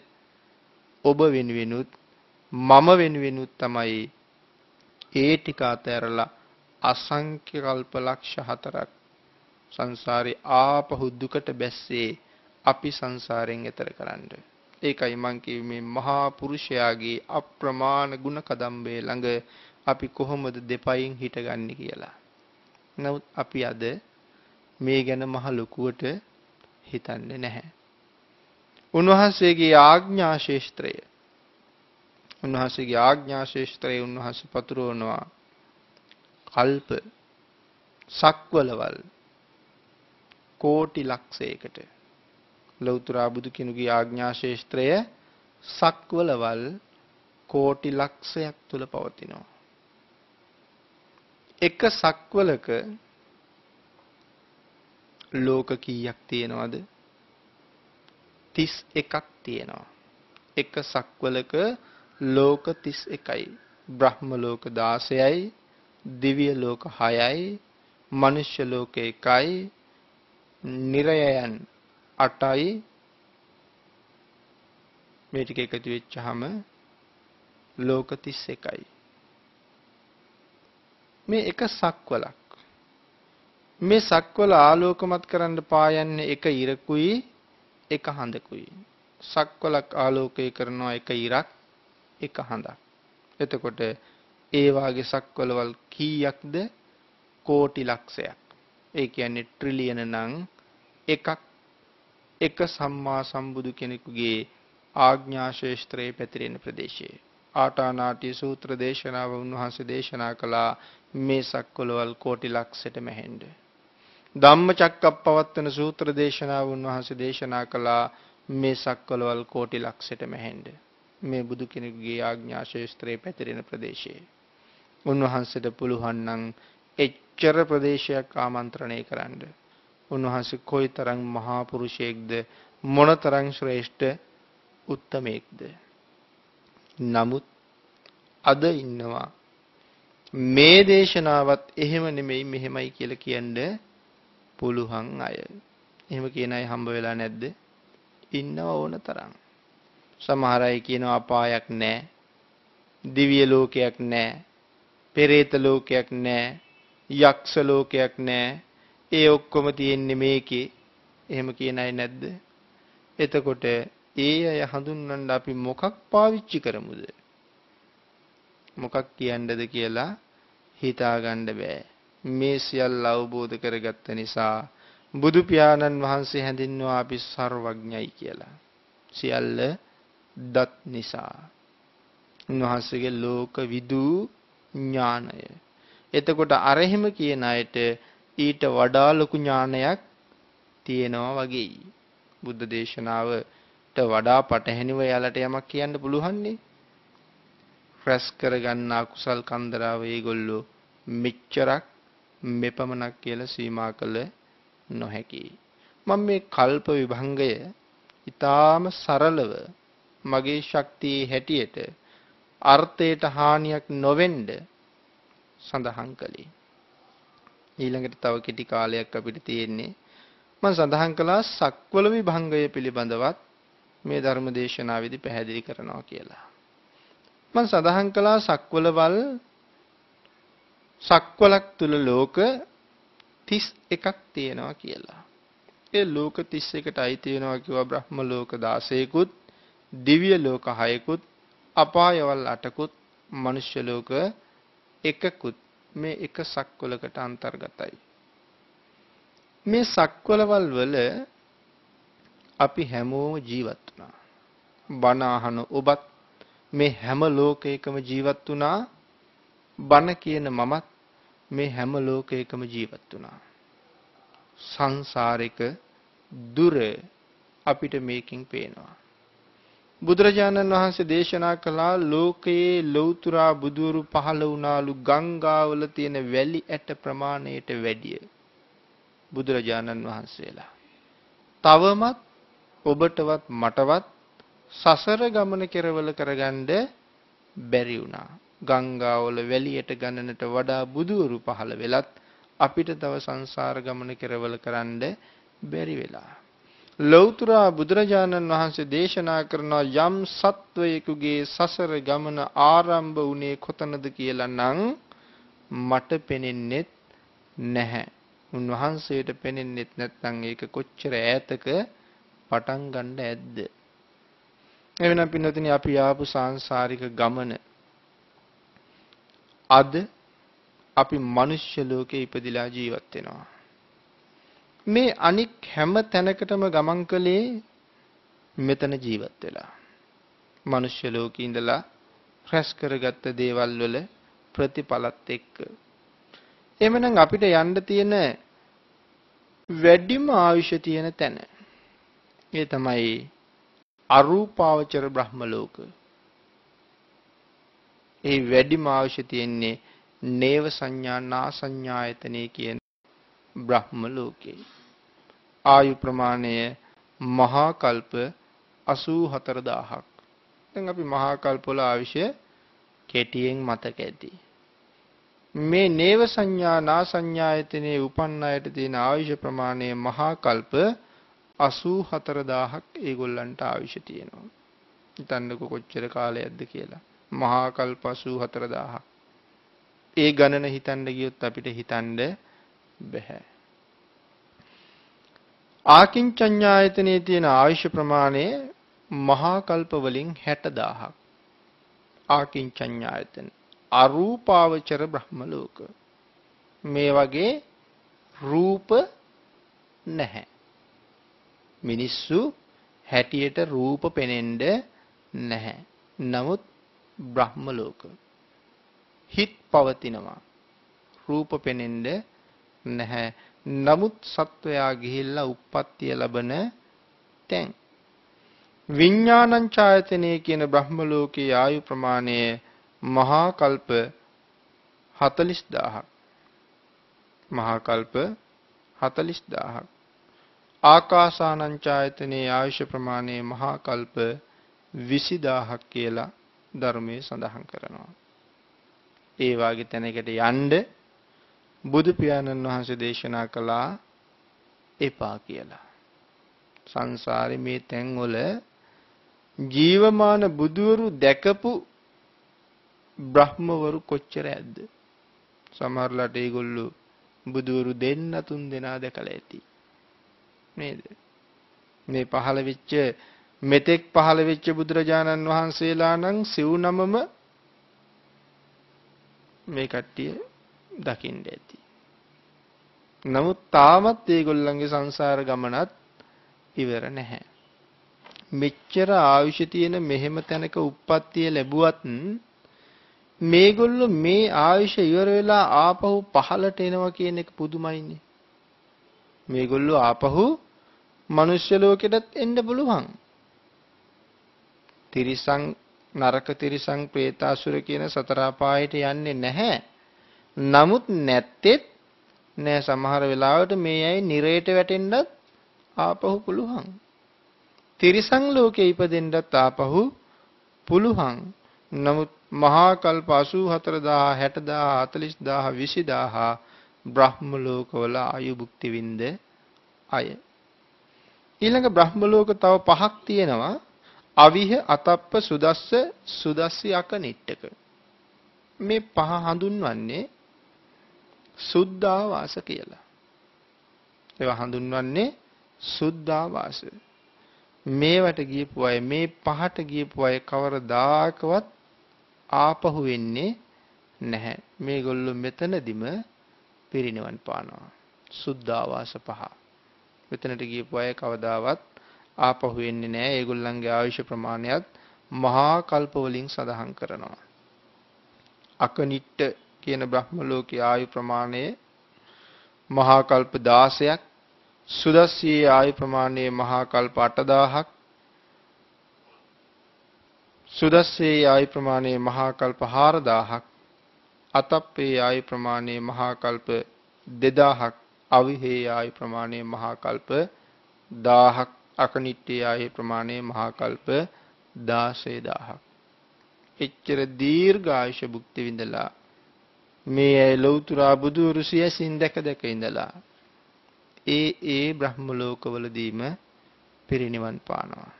ඔබ වෙනුවෙනුත් මම වෙනුවෙනුත් තමයි ඒ ටික අතහැරලා අසංඛ්‍ය කල්ප ලක්ෂ හතරක් සංසාරේ ආපහු දුකට බැස්සේ අපි සංසාරයෙන් එතර කරන්න. ඒකයි මං මේ මහා පුරුෂයාගේ අප්‍රමාණ ගුණ කදම්බේ ළඟ අපි කොහොමද දෙපයින් හිටගන්නේ කියලා. නමුත් අපි අද මේ ගැන මහ ලොකුවට හිතන්නේ නැහැ. උන්වහන්සේගේ ආඥා ශේෂ්ත්‍රය උන්වහන්සේගේ ආඥා ශේෂ්ත්‍රය උන්වහන්සේ පතුරවනවා කල්ප සක්වලවල් කෝටි ලක්ෂයකට ලෞතර බුදු කෙනෙකුගේ ආඥා ශේෂ්ත්‍රය සක්වලවල් කෝටි ලක්ෂයක් තුල පවතිනවා එක සක්වලක ලෝක කීයක් තියෙනවද? 31ක් තියෙනවා. එක සක්වලක ලෝක 31යි බ්‍රහ්ම ලෝක 16යි දිව්‍ය ලෝක 6යි මනුෂ්‍ය ලෝක 1යි නිරයයන් 8යි මේ ටික එකතු වෙච්චාම ලෝක 31යි මේ එක සක්වලක්. මේ සක්වල ආලෝකමත් කරන්න පායන්නේ එක ඉරකුයි එක හඳකුයි. සක්වලක් ආලෝකය කරනවා එක ඉරක් එක හඳක්. එතකොට ඒ වාගේ සක්වලවල් කීයක්ද? කෝටි ලක්ෂයක්. ඒ කියන්නේ ට්‍රිලියන නම් එකක්. එක සම්මා සම්බුදු කෙනෙකුගේ ආඥා ශේෂ්ත්‍රයේ පැතිරෙන ප්‍රදේශයේ. ආටානාටි සූත්‍ර දේශනාව උන්වහන්සේ දේශනා කළා මේ සක්වලවල් කෝටි ලක්ෂයට මැහෙන්න. ධම්මචක්කප්පවත්තන සූත්‍ර දේශනාව උන්වහන්සේ දේශනා කළා මේ සක්වලවල් කෝටි ලක්ෂයට මැහෙන්න. මේ බුදු කෙනෙකුගේ ආඥා ශේස්ත්‍රයේ පැතිරෙන ප්‍රදේශයේ. උන්වහන්සේට පුළුවන් නම් එච්චර ප්‍රදේශයක් ආමන්ත්‍රණය කරන්න. උන්වහන්සේ කොයිතරම් මහා පුරුෂයෙක්ද මොනතරම් ශ්‍රේෂ්ඨ උත්තමයෙක්ද. නමුත් අද ඉන්නවා මේ දේශනාවත් එහෙම නෙමෙයි මෙහෙමයි කියලා කියන්න පුළුවන් අය. එහෙම කියන අය හම්බ වෙලා නැද්ද? ඉන්නව ඕන තරම්. සමහර අය කියනවා අපායක් නැහැ. දිව්‍ය ලෝකයක් නැහැ. පෙරේත ලෝකයක් නැහැ. යක්ෂ ලෝකයක් නැහැ. ඒ ඔක්කොම තියෙන්නේ මේකේ. එහෙම කියන අය නැද්ද? එතකොට ඒ අය හඳුන්වන්න අපි මොකක් පාවිච්චි කරමුද? මොකක් කියන්නද කියලා හිතාගන්න බෑ. මේ සියල්ල අවබෝධ කරගත්ත නිසා බුදු පියාණන් වහන්සේ හැඳින්වුවා අපි සර්වඥයි කියලා. සියල්ල දත් නිසා. උන්වහන්සේගේ ලෝක විදු ඥානය. එතකොට අරහෙම කියන අයට ඊට වඩා ලොකු ඥානයක් තියෙනවා වගේයි. බුද්ධ දේශනාවට වඩා පටහැනිව යාලට යමක් කියන්න පුළුවන්නේ. රැස් කරගන්නා කුසල් කන්දරාව ඒගොල්ලෝ මෙච්චරක් මෙපමණක් කියලා සීමා කළ නොහැකි. මම මේ කල්ප විභංගය ඊටාම සරලව මගේ ශක්තියේ හැටියට අර්ථයට හානියක් නොවෙන්න සඳහන් කළේ. ඊළඟට තව කෙටි කාලයක් අපිට තියෙන්නේ මම සඳහන් කළා සක්වල විභංගය පිළිබඳවත් මේ ධර්ම දේශනාවේදී පැහැදිලි කරනවා කියලා. මම සඳහන් කළා සක්වලවල් සක්වලක් තුල ලෝක 31ක් තියෙනවා කියලා. ඒ ලෝක 31ට අයිති වෙනවා කිව්වා බ්‍රහ්ම ලෝක 16කුත්, දිව්‍ය ලෝක 6කුත්, අපායවල් 8කුත්, මනුෂ්‍ය ලෝක 1කුත් මේ එක සක්වලකට අන්තර්ගතයි. මේ සක්වලවල් වල අපි හැමෝම ජීවත් වුණා. බණ අහන ඔබත් මේ හැම ලෝකයකම ජීවත් වුණා. බණ කියන මමත් මේ හැම ලෝකයකම ජීවත් වුණා. සංසාරික දුර අපිට මේකින් පේනවා. බුදුරජාණන් වහන්සේ දේශනා කළා ලෝකයේ ලෞතුරා බුදුරු පහළ වුණාලු ගංගාවල තියෙන වැලි ඇට ප්‍රමාණයට වැඩිය බුදුරජාණන් වහන්සේලා. තවමත් ඔබටවත් මටවත් සසර ගමන කෙරවල කරගන්න බැරි වුණා. ගංගාවල වැලියට ගණනට වඩා බුදුවරු පහළ වෙලත් අපිට තව සංසාර ගමන කෙරවල කරන්න බැරි වෙලා. ලෞතුරා බුදුරජාණන් වහන්සේ දේශනා කරනවා යම් සත්වයෙකුගේ සසර ගමන ආරම්භ වුණේ කොතනද කියලා නම් මට පෙනෙන්නේ නැහැ. උන්වහන්සේට පෙනෙන්නේ නැත්නම් ඒක කොච්චර ඈතක පටන් ගන්න ඇද්ද? එවෙනම් පින්නතිනි අපි ආපු සාංශාරික ගමන අද අපි මනුෂ්‍ය ලෝකේ ඉපදිලා ජීවත් වෙනවා. මේ අනික් හැම තැනකටම ගමන් කළේ මෙතන ජීවත් වෙලා. මනුෂ්‍ය ලෝකේ ඉඳලා රැස් කරගත්ත දේවල් වල ප්‍රතිඵලත් එක්ක. එhmenan අපිට යන්න තියෙන වැඩිම ආයුෂ තියෙන තැන. ඒ තමයි අරූපාවචර බ්‍රහ්ම ලෝක. ඒ වැඩිම අවශ්‍ය තියෙන්නේ නේව සංඥා නා සංඥායතනෙ කියන බ්‍රහ්ම ලෝකේ. ආයු ප්‍රමාණය මහා කල්ප 84000ක්. දැන් අපි මහා කල්ප වල ආවිෂය කෙටියෙන් මතක ඇති. මේ නේව සංඥා නා සංඥායතනේ උපන් අයට තියෙන ආයුෂ ප්‍රමාණය මහා කල්ප 84000ක් ඒගොල්ලන්ට ආයුෂ තියෙනවා. හිතන්නකො කොච්චර කාලයක්ද කියලා. මහා කල්ප 84000ක්. ඒ ගණන හිතන්න ගියොත් අපිට හිතන්න බෑ. ආකින්චඤ්ඤායතනයේ තියෙන ආයුෂ ප්‍රමාණය මහා කල්ප වලින් 60000ක්. ආකින්චඤ්ඤායතන අරූපාවචර බ්‍රහ්ම ලෝක. මේ වගේ රූප නැහැ. මිනිස්සු හැටියට රූප පෙනෙන්න නැහැ. නමුත් බ්‍රහ්ම ලෝක හිත් පවතිනවා. රූප පෙනෙන්න නැහැ. නමුත් සත්වයා ගිහිල්ලා උප්පත්තිය ලබන තැන් විඥානං ඡායතනෙ කියන බ්‍රහ්ම ලෝකයේ ආයු ප්‍රමාණය මහා කල්ප 40000ක් මහා කල්ප 40000ක් ආකාසානං ඡායතනේ ආයුෂ ප්‍රමාණය මහා කල්ප 20000ක් කියලා ධර්මයේ සඳහන් කරනවා. ඒ වාගේ තැනකට යන්න බුදු පියාණන් වහන්සේ දේශනා කළා එපා කියලා. සංසාරේ මේ තැන්වල ජීවමාන බුදුවරු දැකපු බ්‍රහ්මවරු කොච්චර ඇද්ද? සමහරලාට ඒගොල්ලෝ බුදුවරු දෙන්න තුන් දෙනා දැකලා ඇති. නේද? මේ පහළ වෙච්ච මෙතෙක් පහළ වෙච්ච බුදුරජාණන් වහන්සේලා නම් සිව් නමම මේ කට්ටිය දකින්න ඇති. නමුත් තාමත් ඒගොල්ලන්ගේ සංසාර ගමනත් ඉවර නැහැ. මෙච්චර ආයුෂ තියෙන මෙහෙම තැනක උප්පත්තිය ලැබුවත් මේගොල්ලෝ මේ ආයුෂ ඉවර වෙලා ආපහු පහලට එනවා කියන එක පුදුමයිනේ. මේගොල්ලෝ ආපහු මනුෂ්‍ය ලෝකෙටත් එන්න පුළුවන්. තිරිසං නරක තිරිසං പ്രേතාසුර කියන සතර අපායට යන්නේ නැහැ. නමුත් නැත්තේත් නෑ සමහර වෙලාවට මේ අය නිරේට වැටෙන්නත් ආපහු පුළුවන්. තිරිසං ලෝකේ ඉපදෙන්නත් ආපහු පුළුවන්. නමුත් මහා කල්ප 84000 60000 40000 20000 බ්‍රහ්ම ලෝකවල ආයු භුක්ති විඳ අය. ඊළඟ බ්‍රහ්ම ලෝක තව පහක් තියෙනවා. අවිහ අතප්ප සුදස්ස සුදස්සි අකනිට්ටක. මේ පහ හඳුන්වන්නේ සුද්ධාවාස කියලා. ඒවා හඳුන්වන්නේ සුද්ධාවාස. මේවට ගියපු අය මේ පහට ගියපු අය කවරදාකවත් ආපහු වෙන්නේ නැහැ. මේගොල්ලෝ මෙතනදිම පිරිනිවන් පානවා. සුද්ධාවාස පහ. මෙතනට ගියපු අය කවදාවත් ආපහු වෙන්නේ නැහැ. ඒගොල්ලන්ගේ ආයුෂ ප්‍රමාණයත් මහා කල්ප වලින් සඳහන් කරනවා. අකනිට්ට කියන බ්‍රහ්ම ලෝකයේ ආයු ප්‍රමාණය මහා කල්ප 16ක් සුදස්සියේ ආයු ප්‍රමාණය මහා කල්ප 8000ක් සුදස්සේ ආයු ප්‍රමාණය මහා කල්ප 4000ක් අතප්පේ ආයු ප්‍රමාණය මහා කල්ප 2000ක් අවිහේ ආයු ප්‍රමාණය මහා කල්ප 1000ක් අකනිට්ටේ ආයු ප්‍රමාණය මහා කල්ප 16000ක් එච්චර දීර්ඝායුෂ භුක්ති විඳලා මේ ඇය ලෞතුරා බුදුරු සියසින් දැක දැක ඉඳලා ඒ ඒ බ්‍රහ්ම ලෝකවලදීම පිරිනිවන් පානවා.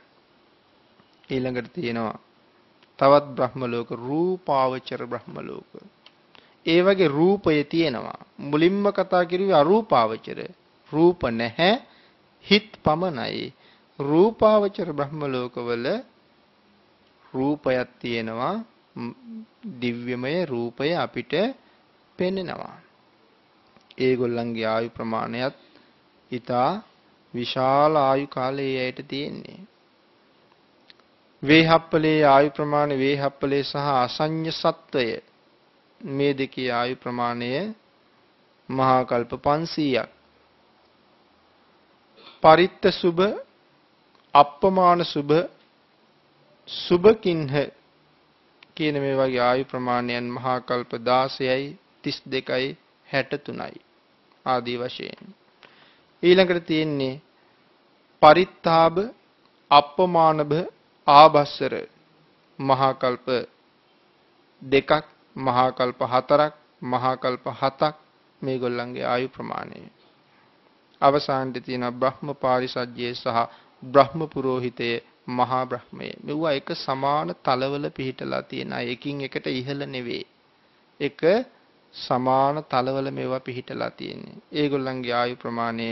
ඊළඟට තියෙනවා තවත් බ්‍රහ්ම ලෝක රූපාවචර බ්‍රහ්ම ලෝක. ඒ වගේ රූපය තියෙනවා. මුලින්ම කතා කරුවේ අරූපාවචර. රූප නැහැ හිත් පමණයි. රූපාවචර බ්‍රහ්ම ලෝකවල රූපයක් තියෙනවා. දිව්‍යමය රූපය අපිට පෙනෙනවා. ඒගොල්ලන්ගේ ආයු ප්‍රමාණයත් ඊටා විශාල ආයු කාලයේ ඇයට තියෙන්නේ. වේහප්පලේ ආයු ප්‍රමාණය වේහප්පලේ සහ අසඤ්ඤ සත්වය මේ දෙකේ ආයු ප්‍රමාණය මහා කල්ප 500ක් පරිත්ත සුභ අප්පමාන සුභ සුභකින්හ කියන මේ වගේ ආයු ප්‍රමාණයන් මහා කල්ප 16යි 32යි 63යි ආදී වශයෙන්. ඊළඟට තියෙන්නේ පරිත්තාබ අප්පමානබ ආභස්සර මහා කල්ප දෙකක් මහා කල්ප හතරක් මහා කල්ප හතක් මේගොල්ලන්ගේ ආයු ප්‍රමාණය. අවසානයේ තියෙන බ්‍රහ්ම පාරිසජ්ජයේ සහ බ්‍රහ්ම පුරෝහිතය මහා බ්‍රහ්මය මෙවුවා එක සමාන තලවල පිහිටලා තියෙන එකින් එකට ඉහළ නෙවෙයි එක සමාන තලවල මේවා පිහිටලා තියෙන්නේ. ඒගොල්ලන්ගේ ආයු ප්‍රමාණය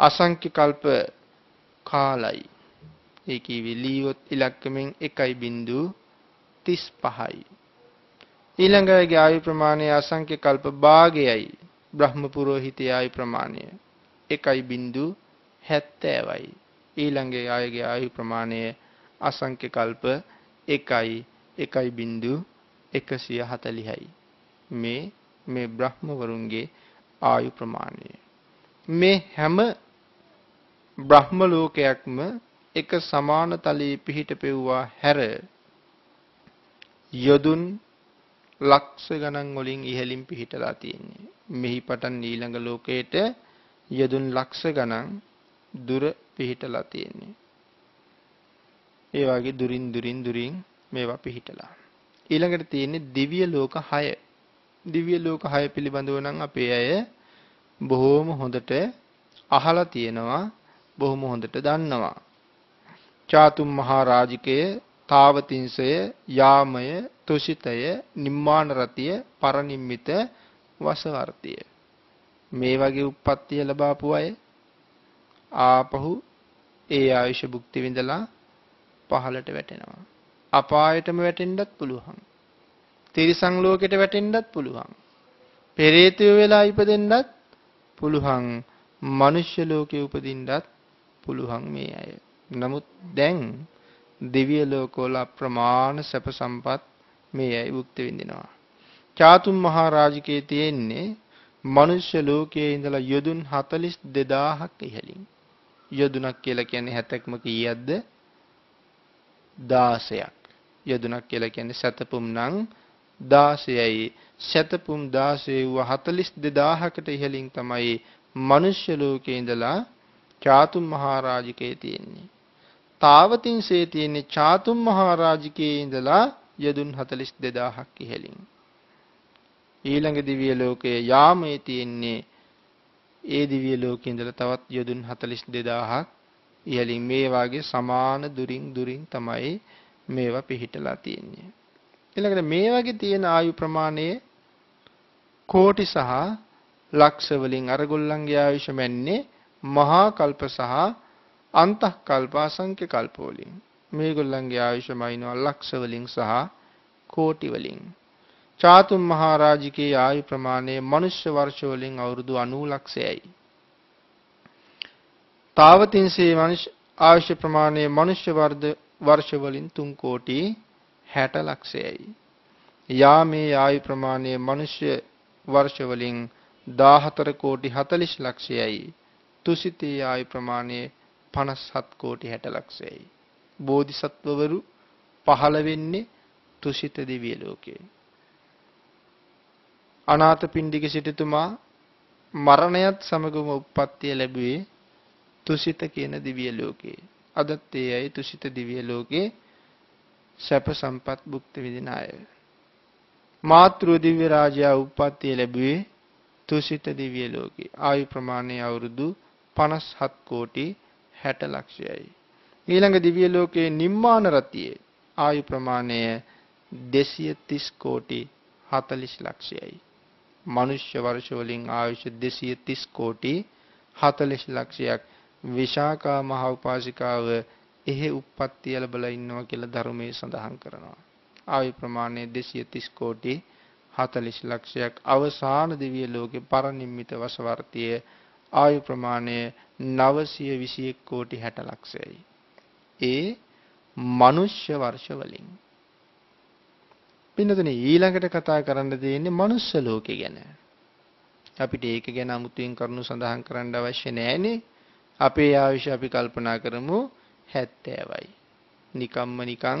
අසංඛ්‍ය කල්ප කාලයි. ඒ කිව්වේ ලීවොත් ඉලක්කමෙන් 1.35යි ඊළඟගේ ආයු ප්‍රමාණය අසංඛ්‍ය කල්ප භාගයයි. බ්‍රහ්ම පුරোহিතේ ආයු ප්‍රමාණය 1.70යි ඊළඟේ ආයගේ ආයු ප්‍රමාණය අසංඛ්‍ය කල්ප 1යි 1.140යි මේ මේ බ්‍රහ්ම වරුන්ගේ ආයු ප්‍රමාණය. මේ හැම බ්‍රහ්ම ලෝකයක්ම එක සමාන තලයේ පිහිට පෙව්වා හැර යොදුන් ලක්ෂ ගණන් වලින් ඉහළින් පිහිටලා තියෙන්නේ. මෙහි පටන් ඊළඟ ලෝකයට යොදුන් ලක්ෂ ගණන් දුර පිහිටලා තියෙන්නේ. ඒ වගේ දුරින් දුරින් දුරින් මේවා පිහිටලා. ඊළඟට තියෙන්නේ දිව්‍ය ලෝක 6. දිව්‍ය ලෝක 6 පිළිබඳව නම් අපේ අය බොහෝම හොඳට අහලා තියෙනවා බොහොම හොඳට දන්නවා. චාතුම් මහා රාජිකය, තාවතිංසය, යාමය, තුසිතය, නිම්මාන රතිය, පරනිම්මිත වසවර්තිය. මේ වගේ උප්පත්තිය ලබාපු අය ආපහු ඒ ආයුෂ භුක්ති විඳලා පහළට වැටෙනවා. අපායටම වැටෙන්නත් පුළුවන්. තිරිසන් ලෝකෙට වැටෙන්නත් පුළුවන්. පෙරේතයෝ වෙලා ඉපදෙන්නත් පුළුවන්. මනුෂ්‍ය ලෝකේ උපදින්නත් පුළුවන් මේ අය. නමුත් දැන් දිව්‍ය ලෝකවල අප්‍රමාණ සැප සම්පත් මේ අය භුක්ති විඳිනවා. චාතුම් මහා රාජිකයේ තියෙන්නේ මනුෂ්‍ය ලෝකයේ ඉඳලා යොදුන් 42000ක් ඉහළින්. යොදුනක් කියලා කියන්නේ හැතක්ම කීයක්ද? 16ක්. යොදුනක් කියලා කියන්නේ සතපුම් නම් 16යි. සතපුම් 16 වූ 42000කට ඉහළින් තමයි මනුෂ්‍ය ලෝකයේ ඉඳලා චාතුම් මහා රාජිකයේ තියෙන්නේ. තාවතින්සේ තියෙන්නේ චාතුම් මහරජකයේ ඉඳලා යදුන් 42000ක් ඉහළින්. ඊළඟ දිව්‍ය ලෝකයේ යාමේ තියෙන්නේ ඒ දිව්‍ය ලෝකයේ ඉඳලා තවත් යදුන් 42000ක් ඉහළින් මේ වාගේ සමාන දුරින් දුරින් තමයි මේවා පිහිටලා තියෙන්නේ. ඊළඟට මේ වගේ තියෙන ආයු ප්‍රමාණය කෝටි සහ ලක්ෂ වලින් අරගොල්ලන්ගේ ආයුෂ මැන්නේ මහා කල්ප සහ අන්තଃකල්ප අසංඛ්‍ය කල්ප වලින් මේගොල්ලන්ගේ ආයුෂ මයින්නවා ලක්ෂ වලින් සහ කෝටි වලින් චාතුම් මහරජිකේ ආයු ප්‍රමාණය මනුෂ්‍ය වර්ෂ වලින් අවුරුදු 90 ලක්ෂයයි. තාවතින්සේ මනුෂ්‍ය ආයුෂ ප්‍රමාණය මනුෂ්‍ය වර්ධ වර්ෂ වලින් 3 කෝටි 60 ලක්ෂයයි. යාමේ ආයු ප්‍රමාණය මනුෂ්‍ය වර්ෂ වලින් 14 කෝටි 40 ලක්ෂයයි. තුසිතේ ආයු ප්‍රමාණය 57 කෝටි 60 ලක්ෂයයි. බෝධිසත්වවරු පහළ වෙන්නේ තුසිත දිව්‍ය ලෝකයේ. අනාථපිණ්ඩික සිටුතුමා මරණයත් සමගම උප්පත්තිය ලැබුවේ තුසිත කියන දිව්‍ය ලෝකයේ. අදත් ඒ අය තුසිත දිව්‍ය ලෝකේ සැප සම්පත් භුක්ති විඳින අය. මාතෘ දිව්‍ය රාජයා උප්පත්තිය ලැබුවේ තුසිත දිව්‍ය ලෝකේ. ආයු ප්‍රමාණය අවුරුදු 57 කෝටි 60 ලක්ෂයයි. ඊළඟ දිව්‍ය ලෝකයේ නිම්මාන රතියේ ආයු ප්‍රමාණය 230 කෝටි 40 ලක්ෂයයි. මනුෂ්‍ය වර්ෂ වලින් ආයුෂ 230 කෝටි 40 ලක්ෂයක් විශාකා මහ උපාසිකාව එහෙ උප්පත්තිය ලැබලා ඉන්නවා කියලා ධර්මයේ සඳහන් කරනවා. ආයු ප්‍රමාණය 230 කෝටි 40 ලක්ෂයක් අවසාන දිව්‍ය ලෝකේ පරිනිම්මිත වසවර්තිය ආයු ප්‍රමාණය 921 කෝටි 60 ලක්ෂයයි. ඒ මනුෂ්‍ය වර්ෂ වලින්. පින්නතුනේ ඊළඟට කතා කරන්න තියෙන්නේ මනුස්ස ලෝකෙ ගැන. අපිට ඒක ගැන අමුතුවෙන් කරුණු සඳහන් කරන්න අවශ්‍ය නැහැනේ. අපේ ආයුෂ අපි කල්පනා කරමු 70යි. නිකම්ම නිකං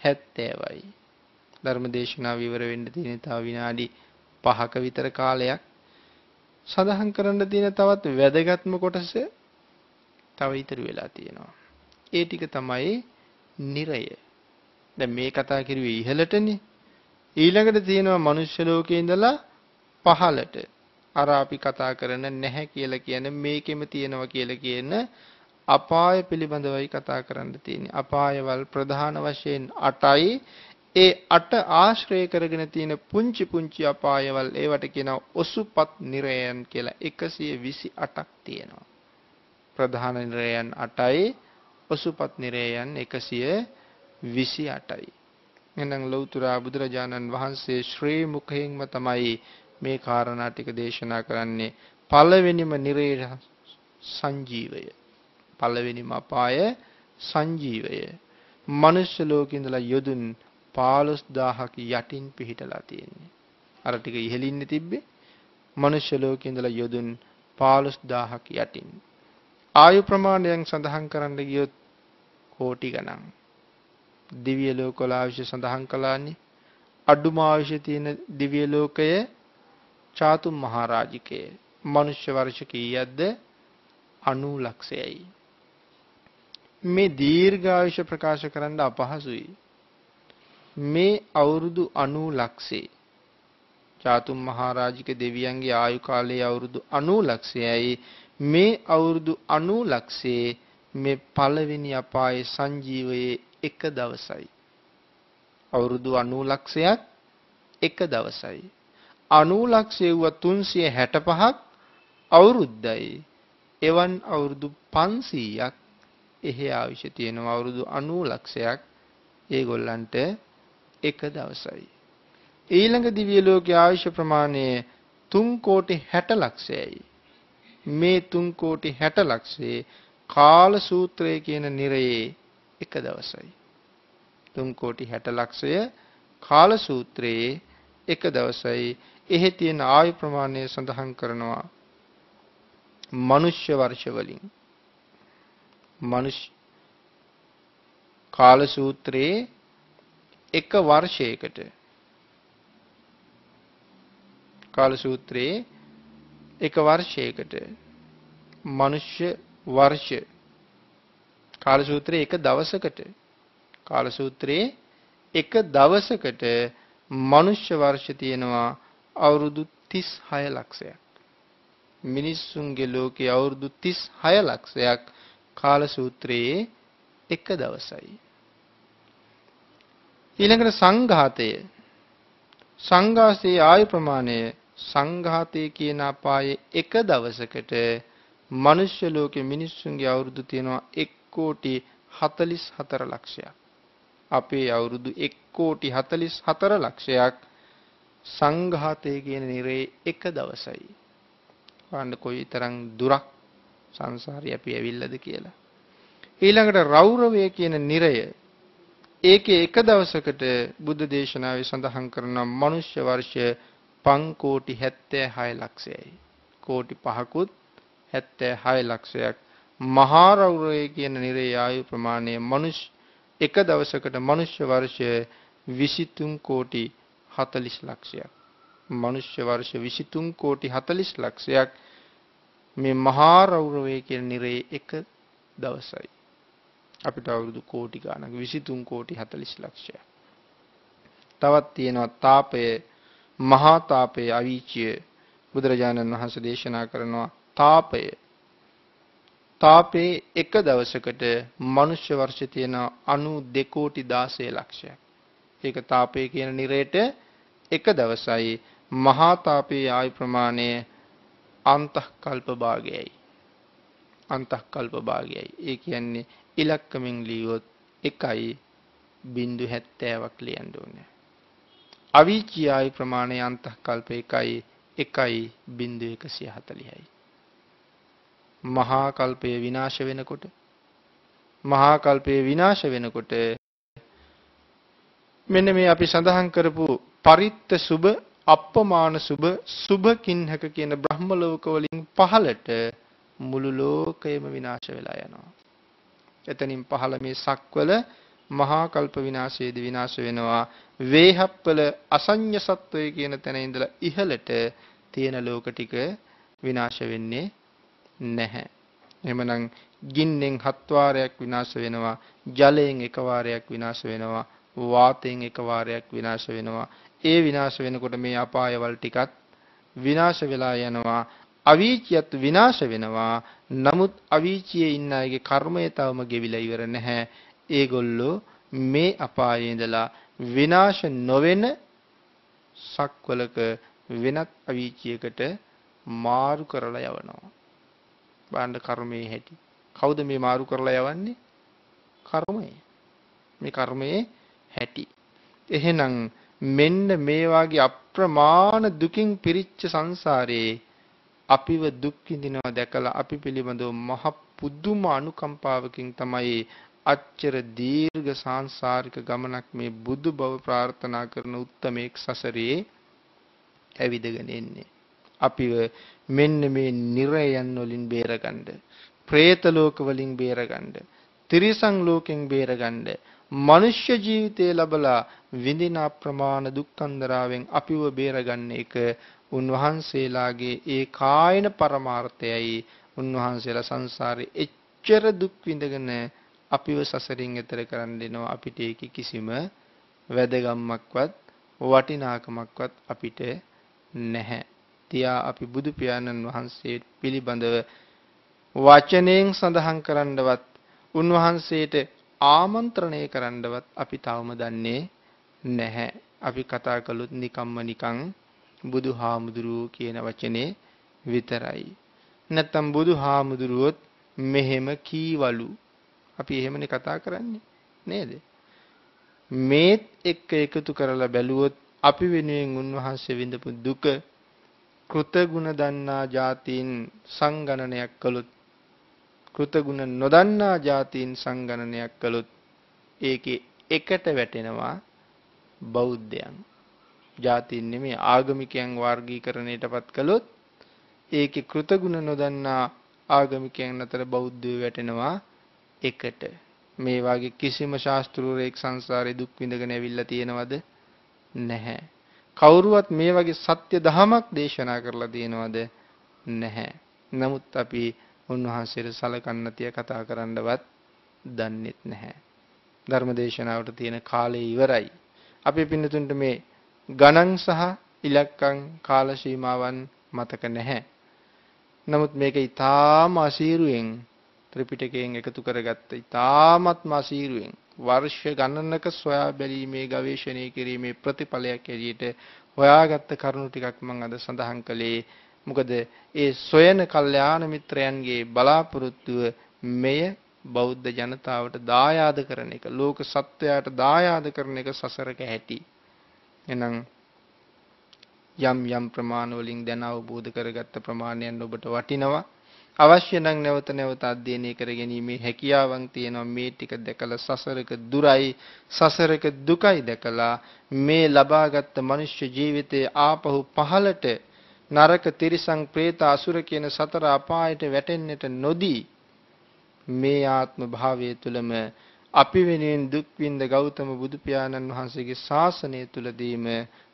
70යි. ධර්මදේශනාව විවර වෙන්න තියෙන තව විනාඩි 5ක විතර කාලයක් සඳහන් කරන්න තියෙන තවත් වැදගත්ම කොටස තව ඉතුරු වෙලා තියෙනවා. ඒ ටික තමයි නිරය. දැන් මේ කතා කරුවේ ඉහළටනේ. ඊළඟට තියෙනවා මනුෂ්‍ය ලෝකේ ඉඳලා පහළට. අර අපි කතා කරන නැහැ කියලා කියන මේකෙම තියෙනවා කියලා කියන අපාය පිළිබඳවයි කතා කරන්න තියෙන්නේ. අපායවල් ප්‍රධාන වශයෙන් 8යි. ඒ 8 ආශ්‍රය කරගෙන තියෙන පුංචි පුංචි අපායවල් ඒවට කියනවා ඔසුපත් නිරයන් කියලා 128ක් තියෙනවා. ප්‍රධාන නිරයන් 8යි ඔසුපත් නිරයන් 128යි. එහෙනම් ලෞතර බුදුරජාණන් වහන්සේ ශ්‍රී මුඛයෙන්ම තමයි මේ කාරණා ටික දේශනා කරන්නේ. පළවෙනිම නිරේ සංජීවය. පළවෙනිම අපාය සංජීවය. මනුෂ්‍ය ලෝකේ ඉඳලා යොදුන් 15000ක යටින් පිහිටලා තියෙන්නේ. අර ටික ඉහෙලින්නේ තිබ්බේ. මනුෂ්‍ය ලෝකේ ඉඳලා යොදුන් 15000ක යටින්. ආයු ප්‍රමාණයෙන් සඳහන් කරන්න ගියොත් කෝටි ගණන්. දිව්‍ය ලෝකවල ආයුෂ සඳහන් කළානේ. අඩුම ආයුෂ තියෙන දිව්‍ය ලෝකය චාතුම් මහරජිකය. මනුෂ්‍ය වර්ෂ කීයක්ද? 90 ලක්ෂයයි. මේ දීර්ඝායුෂ ප්‍රකාශ කරන්න අපහසුයි. මේ අවුරුදු 90 ලක්ෂේ චාතුම් මහරජික දෙවියන්ගේ ආයු කාලය අවුරුදු 90 ලක්ෂයයි මේ අවුරුදු 90 ලක්ෂේ මේ පළවෙනි අපායේ සංජීවයේ එක දවසයි. අවුරුදු 90 ලක්ෂයක් එක දවසයි. 90 ලක්ෂය වුව 365ක් අවුරුද්දයි. එවන් අවුරුදු 500ක් එහි ආයුෂ තියෙනවා අවුරුදු 90 ලක්ෂයක් ඒගොල්ලන්ට එක දවසයි. ඊළඟ දිව්‍ය ලෝකයේ ආයුෂ ප්‍රමාණය 3 කෝටි 60 ලක්ෂයයි. මේ 3 කෝටි 60 ලක්ෂයේ කාල සූත්‍රය කියන නිරයේ එක දවසයි. 3 කෝටි 60 ලක්ෂය කාල සූත්‍රයේ එක දවසයි. එහි තියෙන ආයු ප්‍රමාණය සඳහන් කරනවා මනුෂ්‍ය වර්ෂ වලින්. මනුෂ්‍ය කාල සූත්‍රයේ එක වර්ෂයකට. කාල සූත්‍රයේ එක වර්ෂයකට. මනුෂ්‍ය වර්ෂ. කාල සූත්‍රයේ එක දවසකට. කාල සූත්‍රයේ එක දවසකට මනුෂ්‍ය වර්ෂ තියෙනවා අවුරුදු 36 ලක්ෂයක්. මිනිස්සුන්ගේ ලෝකයේ අවුරුදු 36 ලක්ෂයක් කාල සූත්‍රයේ එක දවසයි. ඊළඟට සංඝාතය සංඝාසයේ ආයු ප්‍රමාණය සංඝාතය කියන අපායේ එක දවසකට මනුෂ්‍ය ලෝකේ මිනිස්සුන්ගේ අවුරුදු තියෙනවා 1 කෝටි 44 ලක්ෂයක්. අපේ අවුරුදු 1 කෝටි 44 ලක්ෂයක් සංඝාතය කියන නිරේ එක දවසයි. වන්න කොයිතරම් දුරක් සංසාරේ අපි ඇවිල්ලාද කියලා. ඊළඟට රෞරවය කියන නිරය ඒකේ එක දවසකට බුද්ධ දේශනාවේ සඳහන් කරන මනුෂ්‍ය වර්ෂය 5 කෝටි 76 ලක්ෂයයි. කෝටි 5කුත් 76 ලක්ෂයක් මහා රෞරය කියන නිරේ ආයු ප්‍රමාණය මනුෂ්‍ය එක දවසකට මනුෂ්‍ය වර්ෂය 23 කෝටි 40 ලක්ෂයක්. මනුෂ්‍ය වර්ෂ 23 කෝටි 40 ලක්ෂයක් මේ මහා රෞරවය කියන නිරේ එක දවසයි. අපිට අවුරුදු කෝටි ගාණක් 23 කෝටි 40 ලක්ෂයක්. තවත් තියෙනවා තාපය මහා තාපය අවීචිය බුදුරජාණන් වහන්සේ දේශනා කරනවා තාපය තාපේ එක දවසකට මනුෂ්‍ය වර්ෂ තියෙන 92 කෝටි 16 ලක්ෂයක්. ඒක තාපේ කියන නිරේට එක දවසයි මහා තාපේ ආයු ප්‍රමාණය අන්තකල්ප භාගයයි. අන්තකල්ප භාගයයි. ඒ කියන්නේ ඉලක්කමින් ලියුවොත් 1.70ක් ලියන්න ඕනේ. අවීචී ආයු ප්‍රමාණය අන්තකල්ප 1යි 1.140යි. මහා කල්පය විනාශ වෙනකොට මහා කල්පය විනාශ වෙනකොට මෙන්න මේ අපි සඳහන් කරපු පරිත්ත සුබ අප්පමාන සුබ සුභකින්හක කියන බ්‍රහ්ම ලෝක වලින් පහළට මුළු ලෝකයම විනාශ වෙලා යනවා. එතනින් පහළ මේ සක්වල මහා කල්ප විනාශයේදී විනාශ වෙනවා. වේහප්පල අසඤ්ඤ සත්වය කියන තැන ඉඳලා ඉහළට තියෙන ලෝක ටික විනාශ වෙන්නේ නැහැ. එහෙමනම් ගින්නෙන් හත් වාරයක් විනාශ වෙනවා, ජලයෙන් එක වාරයක් විනාශ වෙනවා, වාතයෙන් එක වාරයක් විනාශ වෙනවා. ඒ විනාශ වෙනකොට මේ අපායවල ටිකත් විනාශ වෙලා යනවා. අවීචියත් විනාශ වෙනවා. නමුත් අවීචියේ ඉන්න අයගේ කර්මය තවම ගෙවිලා ඉවර නැහැ. ඒගොල්ලෝ මේ අපායේ ඉඳලා විනාශ නොවෙන සක්වලක වෙනත් අවීචියකට මාරු කරලා යවනවා. බාණ්ඩ කර්මයේ හැටි. කවුද මේ මාරු කරලා යවන්නේ? කර්මය. මේ කර්මයේ හැටි. එහෙනම් මෙන්න මේ වාගේ අප්‍රමාණ දුකින් පිරිච්ච සංසාරේ අපිව දුක් විඳිනවා දැකලා අපි පිළිබඳව මහ පුදුම අනුකම්පාවකින් තමයි අච්චර දීර්ඝ සාංශාරික ගමනක් මේ බුදු බව ප්‍රාර්ථනා කරන උත්තමෙක් සසරේ ඇවිදගෙන එන්නේ. අපිව මෙන්න මේ නිරයන් වලින් බේරගන්න, പ്രേත ලෝක වලින් බේරගන්න, තිරිසන් ලෝකෙන් බේරගන්න, මනුෂ්‍ය ජීවිතය ලැබලා විඳින අප්‍රමාණ දුක්ඛන්දරාවෙන් අපිව බේරගන්න එක උන්වහන්සේලාගේ ඒ කායන පරමාර්ථයයි උන්වහන්සේලා සංසාරේ එච්චර දුක් විඳගෙන අපිව සසරින් එතර කරන්න දෙනවා අපිට ඒකේ කිසිම වැදගම්මක්වත් වටිනාකමක්වත් අපිට නැහැ. තියා අපි බුදු පියාණන් වහන්සේ පිළිබඳව වචනයෙන් සඳහන් කරන්නවත් උන්වහන්සේට ආමන්ත්‍රණය කරන්නවත් අපි තවම දන්නේ නැහැ. අපි කතා කළොත් නිකම්ම නිකං බුදුහාමුදුරුවෝ කියන වචනේ විතරයි. නැත්තම් බුදුහාමුදුරුවොත් මෙහෙම කීවලු. අපි එහෙමනේ කතා කරන්නේ නේද? මේත් එක්ක එකතු කරලා බැලුවොත් අපි වෙනුවෙන් උන්වහන්සේ විඳපු දුක කෘතගුණ දන්නා જાතීන් සංගණනයක් කළොත් කෘතගුණ නොදන්නා જાතීන් සංගණනයක් කළොත් ඒකේ එකට වැටෙනවා බෞද්ධයන්. જાතීන් නෙමෙයි ආගමිකයන් වර්ගීකරණයටපත් කළොත් ඒකේ කෘතගුණ නොදන්නා ආගමිකයන් අතර බෞද්ධයෝ වැටෙනවා එකට. මේ වගේ කිසිම ශාස්ත්‍රූරයෙක් සංසාරේ දුක් විඳගෙන ඇවිල්ලා තියෙනවද? නැහැ. කවුරුවත් මේ වගේ සත්‍ය දහමක් දේශනා කරලා තියෙනවද? නැහැ. නමුත් අපි උන්වහන්සේට සලකන්න තිය කතා කරන්නවත් දන්නෙත් නැහැ. ධර්ම දේශනාවට තියෙන කාලය ඉවරයි. අපි පින්නතුන්ට මේ ගණන් සහ ඉලක්කම් කාල සීමාවන් මතක නැහැ. නමුත් මේක ඊටාම අසීරුවෙන් ත්‍රිපිටකයෙන් එකතු කරගත්ත ඊටාමත්ම අසීරුවෙන් වර්ෂ ගණනක සොයා බැලීමේ ගවේෂණය කිරීමේ ප්‍රතිඵලයක් ඇරියට හොයාගත්ත කරුණු ටිකක් මම අද සඳහන් කළේ මොකද ඒ සොයන කල්යාණ මිත්‍රයන්ගේ බලාපොරොත්තුව මෙය බෞද්ධ ජනතාවට දායාද කරන එක ලෝක සත්වයාට දායාද කරන එක සසරක ඇති එහෙනම් යම් යම් ප්‍රමාණ වලින් දැන අවබෝධ කරගත්ත ප්‍රමාණයන් ඔබට වටිනවා. අවශ්‍ය නම් නැවත නැවත අධ්‍යයනය කර ගැනීමේ හැකියාවන් තියෙනවා. මේ ටික දැකලා සසරක දුරයි සසරක දුකයි දැකලා මේ ලබාගත් මනුෂ්‍ය ජීවිතයේ ආපහු පහළට නරක තිරිසං പ്രേත අසුර කියන සතර අපායට වැටෙන්නට නොදී මේ ආත්ම භාවය තුළම අපි වෙනුවෙන් දුක් විඳ ගෞතම බුදු පියාණන් වහන්සේගේ ශාසනය තුලදීම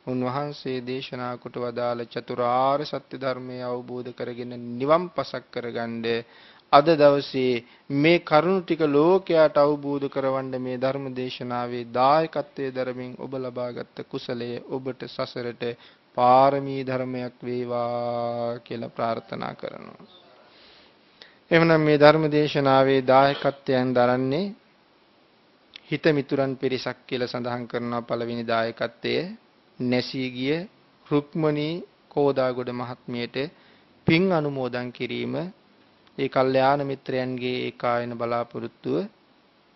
උන්වහන්සේ දේශනා කොට වදාළ චතුරාර්ය සත්‍ය ධර්මය අවබෝධ කරගෙන නිවන් පසක් කරගන්න අද දවසේ මේ කරුණු ටික ලෝකයට අවබෝධ කරවන්න මේ ධර්ම දේශනාවේ දායකත්වයේ දරමින් ඔබ ලබාගත් කුසලය ඔබට සසරට පාරමී ධර්මයක් වේවා කියලා ප්‍රාර්ථනා කරනවා. එhmenan මේ ධර්ම දේශනාවේ දායකත්වයෙන් දරන්නේ හිත මිතුරන් පිරිසක් කියලා සඳහන් කරනවා පළවෙනි දායකත්වයේ නැසී ගිය රුක්මනී කෝදාගොඩ මහත්මියට පින් අනුමෝදන් කිරීම ඒ කල්යාණ මිත්‍රයන්ගේ ඒකායන බලාපොරොත්තුව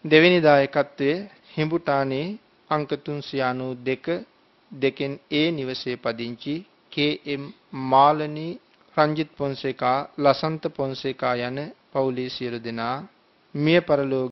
දෙවෙනි දායකත්වයේ හිඹුටානේ අංක 392 දෙකෙන් ඒ නිවසේ පදිංචි කේ.එම්. මාලනී රංජිත් පොන්සේකා ලසන්ත පොන්සේකා යන පවුලේ සියලු දෙනා මිය පරලෝ